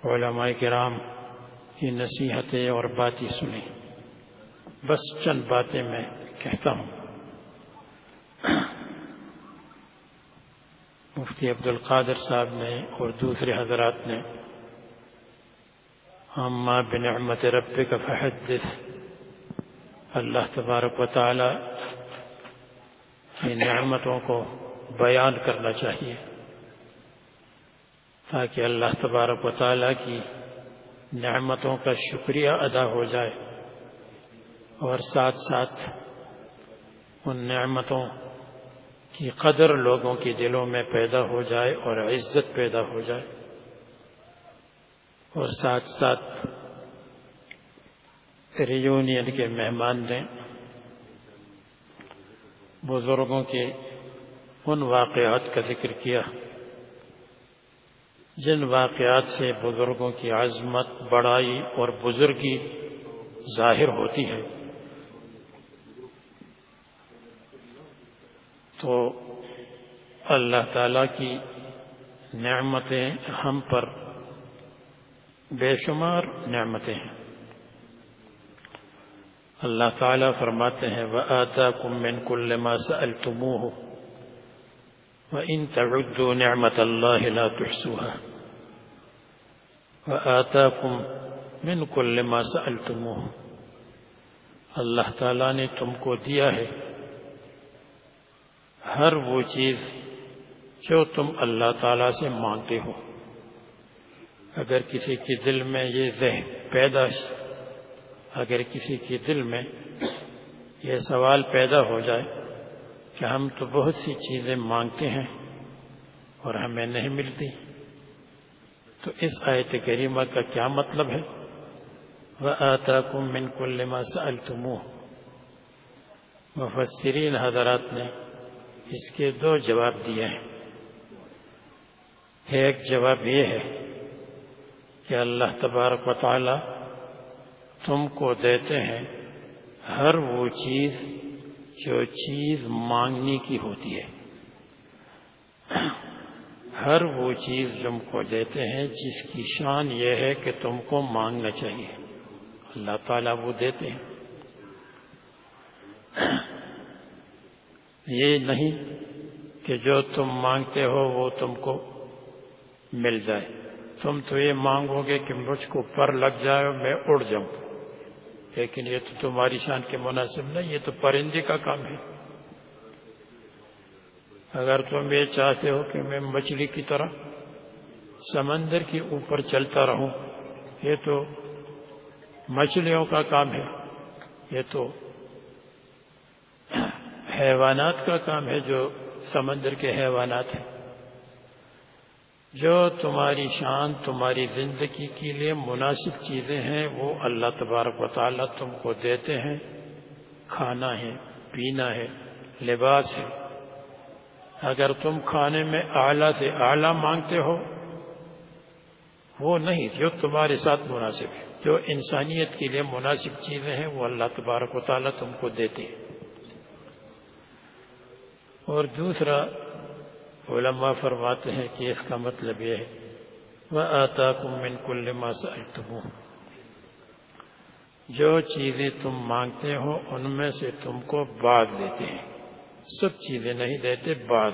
علماء کرام کی نصیحتیں اور باتیں سنی بس چند باتیں میں کہتا ہوں۔ مفتی عبد القادر صاحب نے اور دوسرے حضرات نے اما بنعمت رب کا فحدث۔ اللہ تبارک و تعالی کی نعمتوں کو بیان کرنا چاہیے۔ تاکہ اللہ تبارک و تعالیٰ کی نعمتوں کا شکریہ ادا ہو جائے اور ساتھ ساتھ ان نعمتوں کی قدر لوگوں کے دلوں میں پیدا ہو جائے اور عزت پیدا ہو جائے اور ساتھ ساتھ ریونین کے مہمان نے بزرگوں کے ان واقعات کا ذکر کیا۔ جن واقعات سے بزرگوں کی عظمت بڑائی اور بزرگی ظاہر ہوتی ہے۔ تو اللہ تعالی کی نعمتیں ہم پر بے شمار نعمتیں ہیں۔ اللہ تعالیٰ فرماتے ہیں وہ آتا کم من کل ما سألتموه، وإن تعدوا نعمة الله تحسوها وآتاكم من كل ما سألتموه. اللہ تعالیٰ نے تم کو دیا ہے ہر وہ چیز جو تم اللہ تعالیٰ سے مانگتے ہو۔ اگر کسی کے دل میں یہ ذہن پیدا اگر کسی کے دل میں یہ سوال پیدا ہو جائے کہ ہم تو بہت سی چیزیں مانگتے ہیں اور ہمیں نہیں ملتی۔ تو اس آیت کریمہ کا کیا مطلب ہے؟ وہ آتا کم من کل سألتم مفسرین حضرات نے اس کے دو جواب دیے ہیں۔ ایک جواب یہ ہے کہ اللہ تبارک و تعالی تم کو دیتے ہیں ہر وہ چیز جو چیز مانگنے کی ہوتی ہے۔ ہر وہ چیز تم کو دیتے ہیں جس کی شان یہ ہے کہ تم کو مانگنا چاہیے۔ اللہ تعالیٰ وہ دیتے ہیں۔ یہ نہیں کہ جو تم مانگتے ہو وہ تم کو مل جائے۔ تم تو یہ مانگو گے کہ مجھ کو پر لگ جائے میں اڑ جاؤں۔ لیکن یہ تو تمہاری شان کے مناسب نہیں، یہ تو پرندے کا کام ہے۔ اگر تم یہ چاہتے ہو کہ میں مچھلی کی طرح سمندر کے اوپر چلتا رہوں، یہ تو مچھلیوں کا کام ہے، یہ تو حیوانات کا کام ہے جو سمندر کے حیوانات ہیں۔ جو تمہاری شان، تمہاری زندگی کے لیے مناسب چیزیں ہیں، وہ اللہ تبارک و تعالیٰ تم کو دیتے ہیں۔ کھانا ہے، پینا ہے، لباس ہے۔ اگر تم کھانے میں اعلیٰ سے اعلیٰ مانگتے ہو، وہ نہیں جو تمہارے ساتھ مناسب ہے، جو انسانیت کے لیے مناسب چیزیں ہیں، وہ اللہ تبارک و تعالیٰ تم کو دیتے ہیں۔ اور دوسرا، علماء فرماتے ہیں کہ اس کا مطلب یہ ہے وہ آتا کم من کل جو چیزیں تم مانگتے ہو، ان میں سے تم کو بعض دیتے ہیں۔ سب چیزیں نہیں دیتے، بعض۔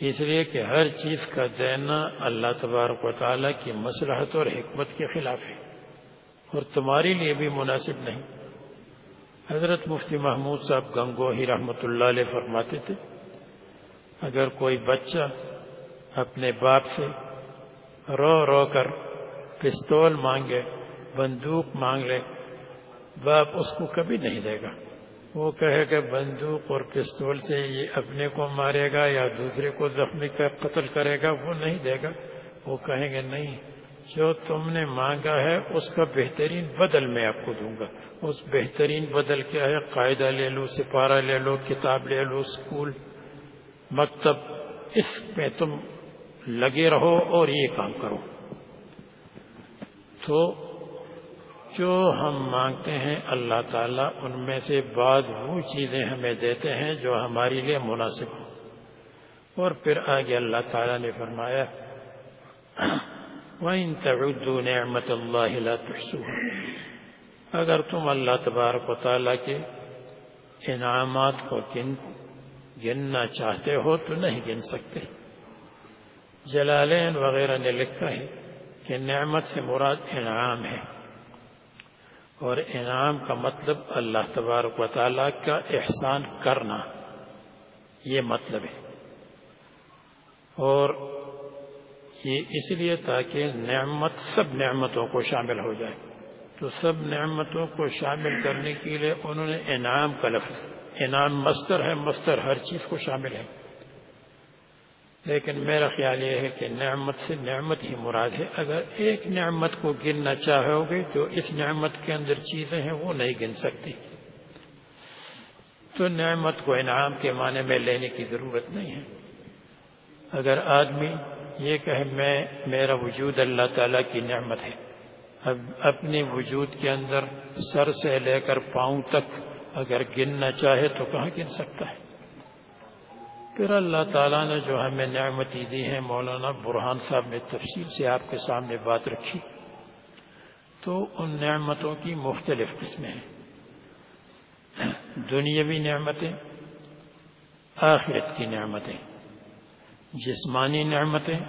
اس لیے کہ ہر چیز کا دینا اللہ تبارک و تعالیٰ کی مسلحت اور حکمت کے خلاف ہے۔ اور تمہارے لیے بھی مناسب نہیں۔ حضرت مفتی محمود صاحب گنگو ہی رحمت اللہ علیہ فرماتے تھے، اگر کوئی بچہ اپنے باپ سے رو رو کر پستول مانگے، بندوق مانگ لے، باپ اس کو کبھی نہیں دے گا۔ وہ کہے کہ بندوق اور پستول سے یہ اپنے کو مارے گا یا دوسرے کو زخمی کر قتل کرے گا، وہ نہیں دے گا۔ وہ کہیں گے نہیں، جو تم نے مانگا ہے اس کا بہترین بدل میں آپ کو دوں گا۔ اس بہترین بدل کیا ہے؟ قاعدہ لے لو، سپارہ لے لو، کتاب لے لو اسکول مکتب، اس میں تم لگے رہو اور یہ کام کرو۔ تو جو ہم مانگتے ہیں، اللہ تعالیٰ ان میں سے بعض وہ چیزیں ہمیں دیتے ہیں جو ہمارے لیے مناسب ہو اور پھر آگے اللہ تعالیٰ نے فرمایا، وَإِن تَعُدُّوا نِعْمَةَ اللَّهِ لَا تُحْسُوهَا اگر تم اللہ تبارک و تعالیٰ کے انعامات کو گن، گننا چاہتے ہو تو نہیں گن سکتے۔ جلالین وغیرہ نے لکھا ہے کہ نعمت سے مراد انعام ہے۔ اور انعام کا مطلب اللہ تبارک و تعالیٰ کا احسان کرنا، یہ مطلب ہے۔ اور یہ اس لیے تاکہ نعمت سب نعمتوں کو شامل ہو جائے۔ تو سب نعمتوں کو شامل کرنے کے لیے انہوں نے انعام کا لفظ، انعام مستر ہے مستر ہر چیز کو شامل ہے۔ لیکن میرا خیال یہ ہے کہ نعمت سے نعمت ہی مراد ہے۔ اگر ایک نعمت کو گننا چاہو گے جو اس نعمت کے اندر چیزیں ہیں، وہ نہیں گن سکتی۔ تو نعمت کو انعام کے معنی میں لینے کی ضرورت نہیں ہے۔ اگر آدمی یہ کہ میں، میرا وجود اللہ تعالیٰ کی نعمت ہے۔ اب اپنے وجود کے اندر سر سے لے کر پاؤں تک اگر گننا چاہے تو کہاں گن سکتا ہے؟ پھر اللہ تعالیٰ نے جو ہمیں نعمتی دی ہے مولانا برہان صاحب نے تفصیل سے آپ کے سامنے بات رکھی۔ تو ان نعمتوں کی مختلف قسمیں ہیں۔ دنیاوی نعمتیں، آخرت کی نعمتیں، جسمانی نعمتیں،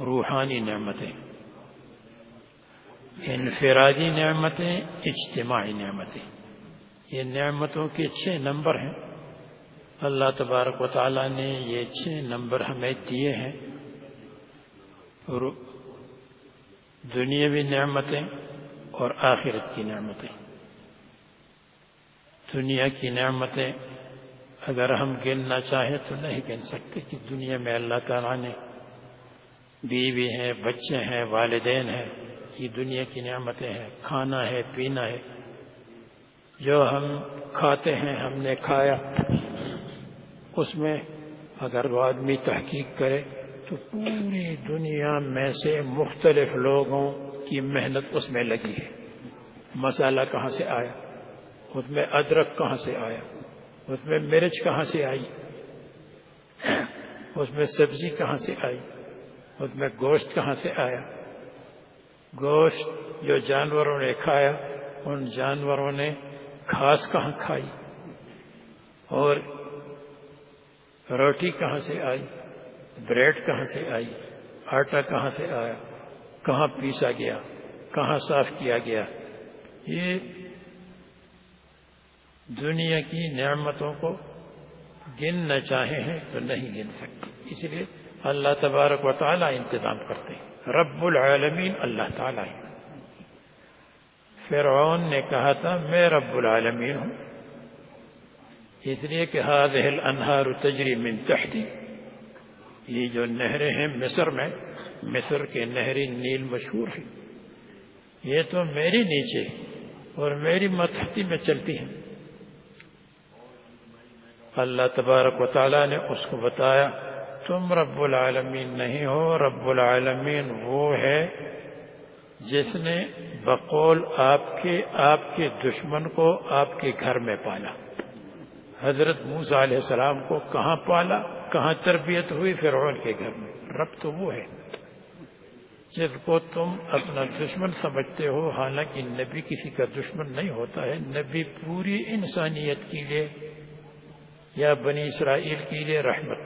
روحانی نعمتیں۔ انفرادی نعمتیں، اجتماعی نعمتیں۔ یہ نعمتوں کے چھ نمبر ہیں۔ اللہ تبارک و تعالیٰ نے یہ چھ نمبر ہمیں دیے ہیں۔ دنیاوی نعمتیں اور آخرت کی نعمتیں۔ دنیا کی نعمتیں اگر ہم گننا چاہیں تو نہیں گن سکتے، کہ دنیا میں اللہ تعالیٰ نے بیوی ہیں، بچے ہیں، والدین ہیں، یہ دنیا کی نعمتیں ہیں۔ کھانا ہے، پینا ہے۔ جو ہم کھاتے ہیں، ہم نے کھایا۔ اس میں اگر وہ آدمی تحقیق کرے تو پوری دنیا میں سے مختلف لوگوں کی محنت اس میں لگی ہے۔ مسالہ کہاں سے آیا؟ اس میں ادرک کہاں سے آیا؟ اس میں مرچ کہاں سے آئی؟ اس میں سبزی کہاں سے آئی؟ اس میں گوشت کہاں سے آیا؟ گوشت جو جانوروں نے کھایا، ان جانوروں نے گھاس کہاں کھائی؟ اور روٹی کہاں سے آئی؟ بریڈ کہاں سے آئی؟ آٹا کہاں سے آیا؟ کہاں پیسا گیا؟ کہاں صاف کیا گیا؟ یہ دنیا کی نعمتوں کو گننا چاہے ہیں تو نہیں گن سکتے۔ اس لیے اللہ تبارک و تعالی انتظام کرتے ہیں۔ رب العالمین اللہ تعالیٰ فرعون نے کہا تھا، میں رب العالمین ہوں۔ اس لیے کہ هذه الانہار تجری من تحتی یہ جو نہریں ہیں مصر میں، مصر کے نہری نیل مشہور ہے یہ تو میری نیچے اور میری متحتی میں چلتی ہیں۔ اللہ تبارک و تعالیٰ نے اس کو بتایا، تم رب العالمین نہیں ہو، رب العالمین وہ ہے جس نے بقول آپ کے آپ کے دشمن کو آپ کے گھر میں پالا۔ حضرت موسا علیہ السلام کو کہاں پالا، کہاں تربیت ہوئی؟ فرعون کے گھر میں۔ رب تو وہ ہے جس کو تم اپنا دشمن سمجھتے ہو۔ حالانکہ نبی کسی کا دشمن نہیں ہوتا ہے، نبی پوری انسانیت کے لیے یا بنی اسرائیل کے لیے رحمت۔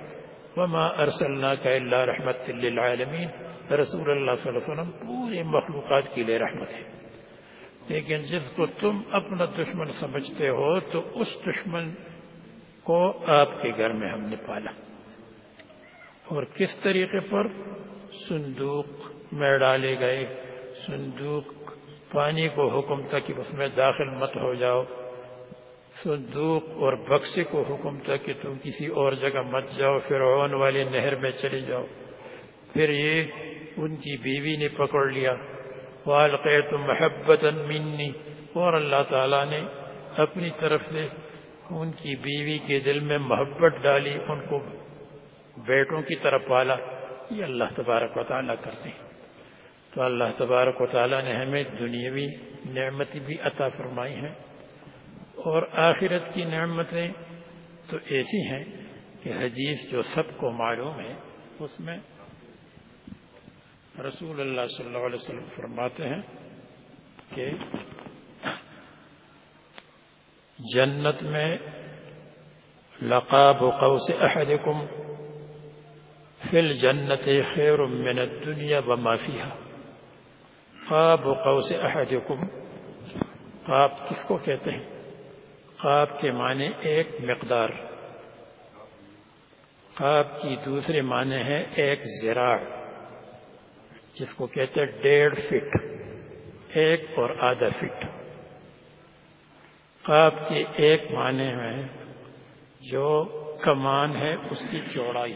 وما ارسلنا کا اللہ رحمت للعالمین رسول اللہ صلی اللہ علیہ وسلم پورے مخلوقات کے لیے رحمت ہے۔ لیکن جس کو تم اپنا دشمن سمجھتے ہو، تو اس دشمن کو آپ کے گھر میں ہم نے پالا۔ اور کس طریقے پر؟ صندوق میں ڈالے گئے۔ صندوق پانی کو حکم تھا کہ اس میں داخل مت ہو جاؤ۔ صندوق اور بکسے کو حکم تھا کہ تم کسی اور جگہ مت جاؤ، فرعون والے نہر میں چلے جاؤ۔ پھر یہ ان کی بیوی نے پکڑ لیا۔ والقیت محبت منی اور اللہ تعالیٰ نے اپنی طرف سے ان کی بیوی کے دل میں محبت ڈالی، ان کو بیٹوں کی طرف پالا۔ یہ اللہ تبارک و تعالیٰ کرتے ہیں۔ تو اللہ تبارک و تعالیٰ نے ہمیں دنیاوی نعمتیں بھی عطا فرمائی ہیں۔ اور آخرت کی نعمتیں تو ایسی ہیں کہ حدیث جو سب کو معلوم ہے، اس میں رسول اللہ صلی اللہ علیہ وسلم فرماتے ہیں کہ جنت میں لقاب قوس احدکم فی الجنت خیر من الدنیا وما فیها قاب قوس احدکم، قاب کس کو کہتے ہیں؟ قاب کے معنی ایک مقدار۔ قاب کی دوسرے معنی ہے ایک زراع جس کو کہتے ہیں ڈیڑھ فٹ، ایک اور آدھا فٹ۔ قاب کے ایک معنی میں جو کمان ہے، اس کی چوڑائی۔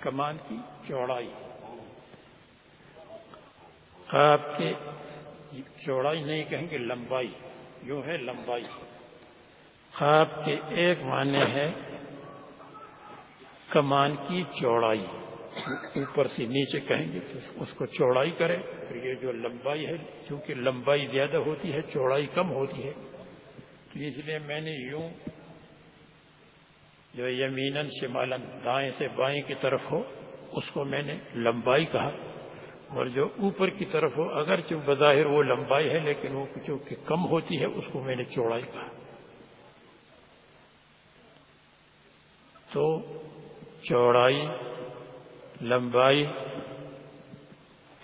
کمان کی چوڑائی۔ قاب کے چوڑائی نہیں کہیں گے، لمبائی۔ یوں ہے، لمبائی۔ خواب کے ایک معنی ہے کمان کی چوڑائی۔ اوپر سے نیچے کہیں گے اس کو چوڑائی کرے پھر یہ جو لمبائی ہے، چونکہ لمبائی زیادہ ہوتی ہے، چوڑائی کم ہوتی ہے۔ اس لیے میں نے یوں جو یمیناً شمالن دائیں سے بائیں کی طرف ہو، اس کو میں نے لمبائی کہا۔ اور جو اوپر کی طرف ہو اگر بظاہر وہ لمبائی ہے، لیکن وہ چونکہ کم ہوتی ہے، اس کو میں نے چوڑائی کہا۔ تو چوڑائی، لمبائی،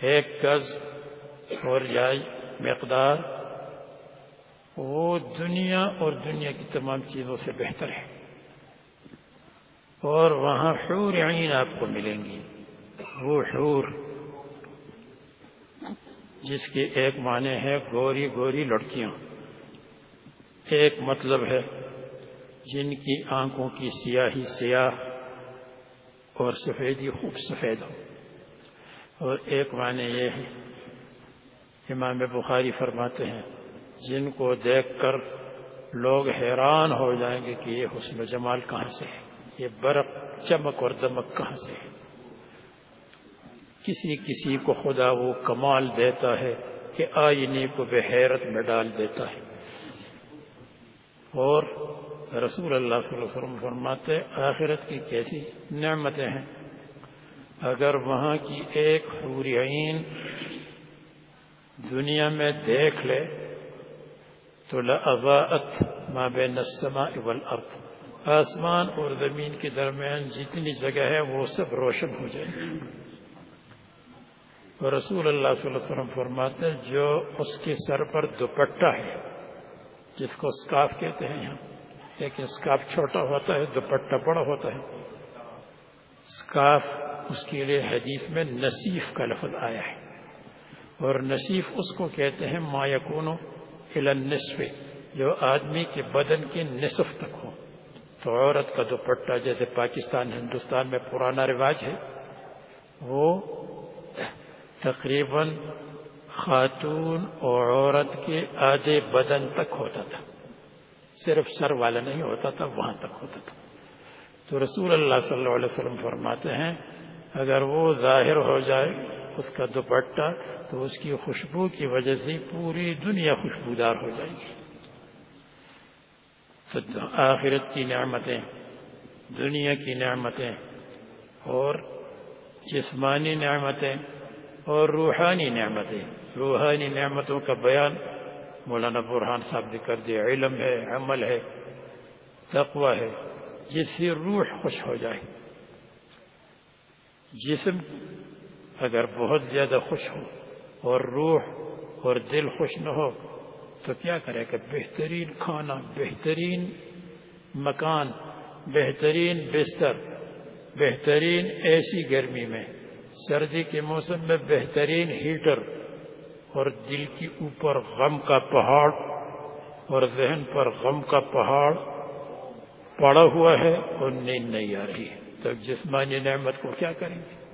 ایک گز اور جائے مقدار وہ دنیا اور دنیا کی تمام چیزوں سے بہتر ہے۔ اور وہاں حور عین آپ کو ملیں گی وہ حور جس کے ایک معنی ہے گوری گوری لڑکیاں۔ ایک مطلب ہے جن کی آنکھوں کی سیاہی سیاہ اور سفیدی خوب سفید ہو۔ اور ایک معنی یہ ہے، امام بخاری فرماتے ہیں جن کو دیکھ کر لوگ حیران ہو جائیں گے کہ یہ حسن و جمال کہاں سے ہے؟ یہ برق، چمک اور دمک کہاں سے ہے؟ کسی کسی کو خدا وہ کمال دیتا ہے کہ آئینے کو بے حیرت میں ڈال دیتا ہے۔ اور رسول اللہ صلی اللہ علیہ وسلم فرماتے آخرت کی کیسی نعمتیں ہیں؟ اگر وہاں کی ایک حوری عین دنیا میں دیکھ لے تو لأضاءت ما بین السماء والارض آسمان اور زمین کے درمیان جتنی جگہ ہے، وہ سب روشن ہو جائے اور رسول اللہ صلی اللہ علیہ وسلم فرماتے جو اس کے سر پر دوپٹہ ہے، جس کو سکاف کہتے ہیں یہاں، لیکن اسکاف چھوٹا ہوتا ہے، دوپٹہ بڑا ہوتا ہے۔ اسکاف اس کے لیے حدیث میں نصیف کا لفظ آیا ہے۔ اور نصیف اس کو کہتے ہیں، ما یکونو النصف، جو آدمی کے بدن کے نصف تک ہو۔ تو عورت کا دوپٹہ، جیسے پاکستان، ہندوستان میں پرانا رواج ہے، وہ تقریباً خاتون اور عورت کے آدھے بدن تک ہوتا تھا۔ صرف سر والا نہیں ہوتا تھا، وہاں تک ہوتا تھا۔ تو رسول اللہ صلی اللہ علیہ وسلم فرماتے ہیں، اگر وہ ظاہر ہو جائے، اس کا دوپٹہ تو اس کی خوشبو کی وجہ سے پوری دنیا خوشبودار ہو جائے گی۔ تو آخرت کی نعمتیں، دنیا کی نعمتیں اور جسمانی نعمتیں اور روحانی نعمتیں۔ روحانی نعمتوں کا بیان مولانا برحان صاحب نے کر دیا۔ علم ہے، عمل ہے، تقوی ہے، جس سے روح خوش ہو جائے۔ جسم اگر بہت زیادہ خوش ہو اور روح اور دل خوش نہ ہو، تو کیا کرے کہ بہترین کھانا، بہترین مکان، بہترین بستر، بہترین ایسی گرمی میں، سردی کے موسم میں بہترین ہیٹر اور دل کی اوپر غم کا پہاڑ اور ذہن پر غم کا پہاڑ پڑا ہوا ہے اور نیند نہیں آ رہی ہے۔ تو جسمانی نعمت کو کیا کریں گے؟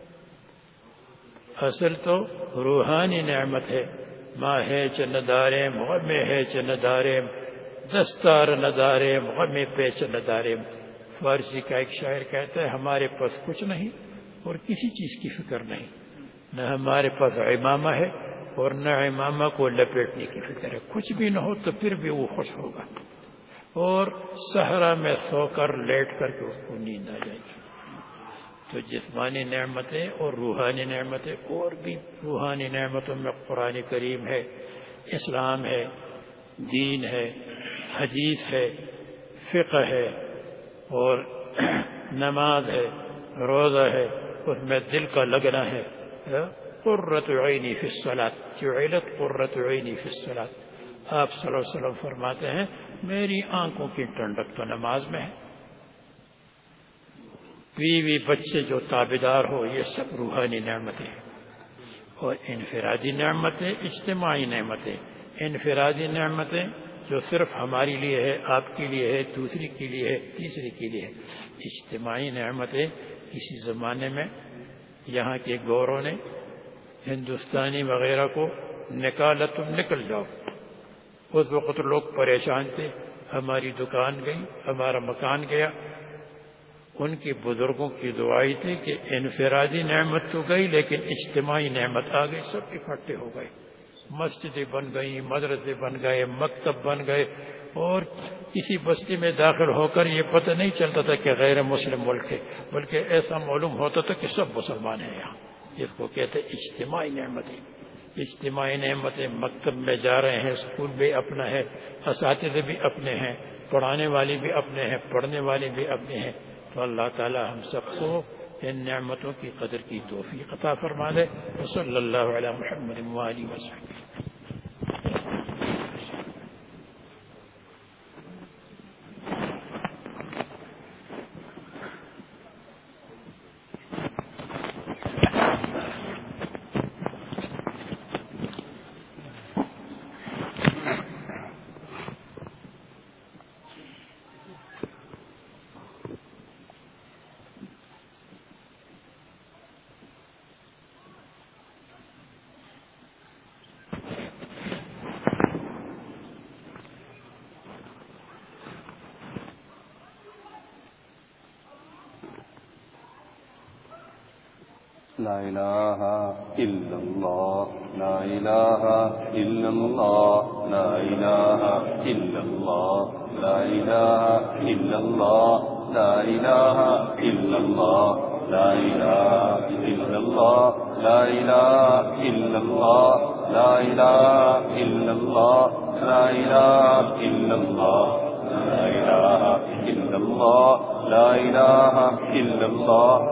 اصل تو روحانی نعمت ہے۔ ماں ہے چ ندارے میں ہے چ ندارے دستار ندارے میں پہ چ ندارے فارسی کا ایک شاعر کہتا ہے، ہمارے پاس کچھ نہیں اور کسی چیز کی فکر نہیں۔ نہ ہمارے پاس امامہ ہے اور نہ امامہ کو لپیٹنے کی فکر ہے۔ کچھ بھی نہ ہو تو پھر بھی وہ خوش ہوگا۔ اور صحرا میں سو کر لیٹ کر کے اس کو نیند آ جائے گی۔ تو جسمانی نعمتیں اور روحانی نعمتیں اور بھی روحانی نعمتوں میں قرآن کریم ہے، اسلام ہے، دین ہے، حدیث ہے، فقہ ہے اور نماز ہے، روزہ ہے، اس میں دل کا لگنا ہے۔ قرت عینی فی الصلاۃ، جعلت قرت عینی فی الصلاۃ۔ آپ صلی اللہ علیہ وسلم فرماتے ہیں، میری آنکھوں کی ٹنڈک تو نماز میں ہے۔ بیوی بچے جو تابدار ہو، یہ سب روحانی نعمتیں اور انفرادی نعمتیں، اجتماعی نعمتیں۔ انفرادی نعمتیں جو صرف ہماری لیے ہے، آپ کے لیے ہے، دوسری کے لیے ہے، تیسری کے لیے ہے۔ اجتماعی نعمتیں کسی زمانے میں یہاں کے گوروں نے ہندوستانی وغیرہ کو نکالا تم نکل جاؤ۔ اس وقت لوگ پریشان تھے۔ ہماری دکان گئی، ہمارا مکان گیا۔ ان کی بزرگوں کی دعائی تھی کہ انفرادی نعمت تو گئی لیکن اجتماعی نعمت آ گئی، سب اکٹھے ہو گئے۔ مسجدیں بن گئی مدرسے بن گئے، مکتب بن گئے اور کسی بستی میں داخل ہو کر یہ پتہ نہیں چلتا تھا کہ غیر مسلم ملک ہے، بلکہ ایسا معلوم ہوتا تھا کہ سب مسلمان ہیں یہاں۔ جس کو کہتے ہیں اجتماعی نعمتیں۔ اجتماعی نعمتیں مکتب میں جا رہے ہیں اسکول بھی اپنا ہے، اساتذہ بھی اپنے ہیں، پڑھانے والے بھی اپنے ہیں، پڑھنے والے بھی اپنے ہیں۔ تو اللہ تعالی ہم سب کو ان نعمتوں کی قدر کی توفیق عطا فرما دے صلی اللہ علیہ محمد وسلم لا إله إلا الله لا إله إلا الله لا إله إلا الله لا إله إلا الله لا إله إلا الله لا إله إلا الله لا إله إلا الله لا إله إلا الله لا إله إلا الله لا إله إلا الله لا إله إلا الله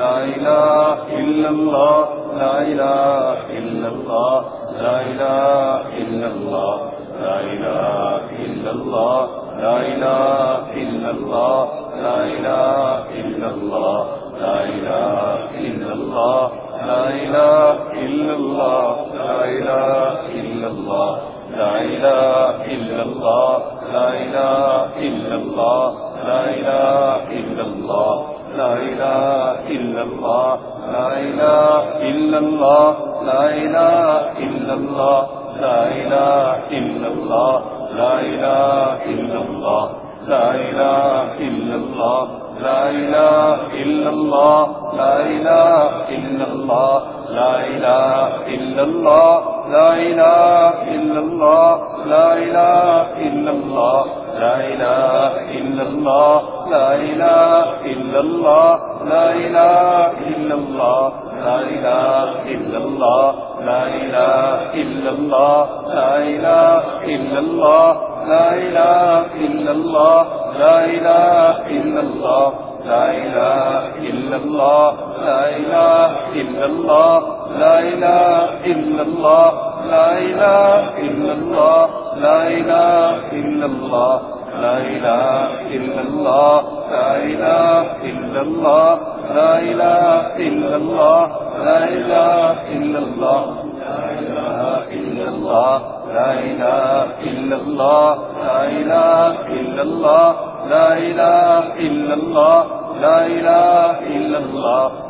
لا إله إلا الله لا إله إلا الله لا إله إلا الله لا إله إلا الله لا إله إلا الله لا إله إلا الله لا إله إلا الله لا إله إلا الله لا إله إلا الله لا إله إلا الله لا إله إلا الله لا إله إلا الله لا إله إلا الله لا إله إلا الله لا إله إلا الله لا إله إلا الله لا إله إلا الله لا إله إلا الله لا إله إلا الله لا إله إلا الله لا إله إلا الله لا إله إلا الله لا إله إلا الله لا إله إلا الله لا إله إلا الله لا إله إلا الله لا إله إلا الله لا إله إلا الله لا إله إلا الله لا إله إلا الله لا إله إلا الله لا إله إلا الله لا إله إلا الله لا إله إلا الله لا إله إلا الله لا إله إلا الله لا لا لا لا لا لا لا لا لا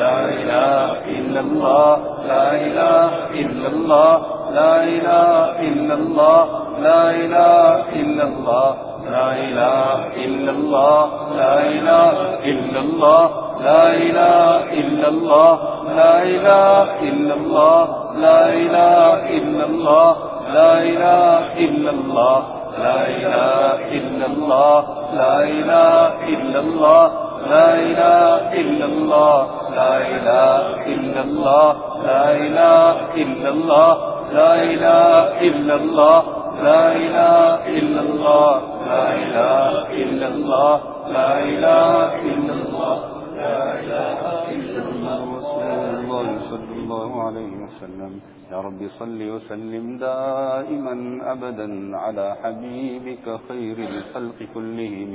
لا إله إلا الله لا إله إلا الله لا إله إلا الله لا إله إلا الله لا إله إلا الله لا إله إلا الله لا إله إلا الله لا إله إلا الله لا إله إلا الله لا إله إلا الله لا إله إلا الله لا إله إلا الله لا إله إلا الله. لا إله إلا الله. لا إله إلا الله. لا إله إلا الله. لا إله إلا الله. لا إله إلا الله. لا إله إلا الله. لا إله إلا الله. الله صلى الله عليه وسلم يا رب صل وسلم دائما أبدا على حبيبك خير الخلق كلهم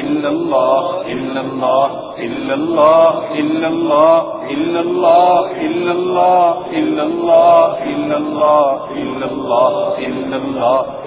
إلا الله إلا الله إلا الله إلا الله إلا الله إلا الله إلا الله إلا الله إلا الله إلا الله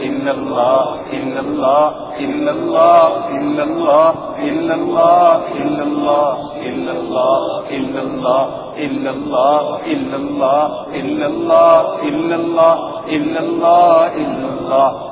إلا الله إلا الله إلا الله إلا الله إلا الله إلا الله إلا الله إلا الله إلا الله إلا الله إلا الله إلا الله إلا الله إلا الله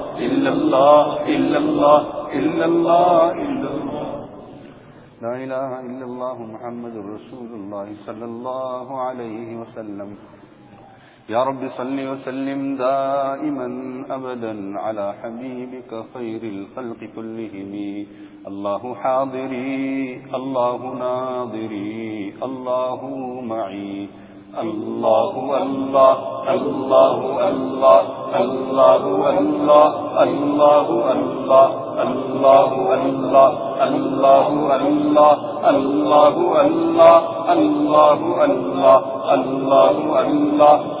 إلا الله إلا الله إلا الله إلا الله. لا إله إلا الله محمد رسول الله صلى الله عليه وسلم. يا رب صل وسلم دائما أبدا على حبيبك خير الخلق كلهم. الله حاضري، الله ناظري، الله معي. اللہ اللہ اللہ اللہ اللہ اللہ اللہ اللہ اللہ اللہ اللہ اللہ اللہ اللہ اللہ اللہ اللہ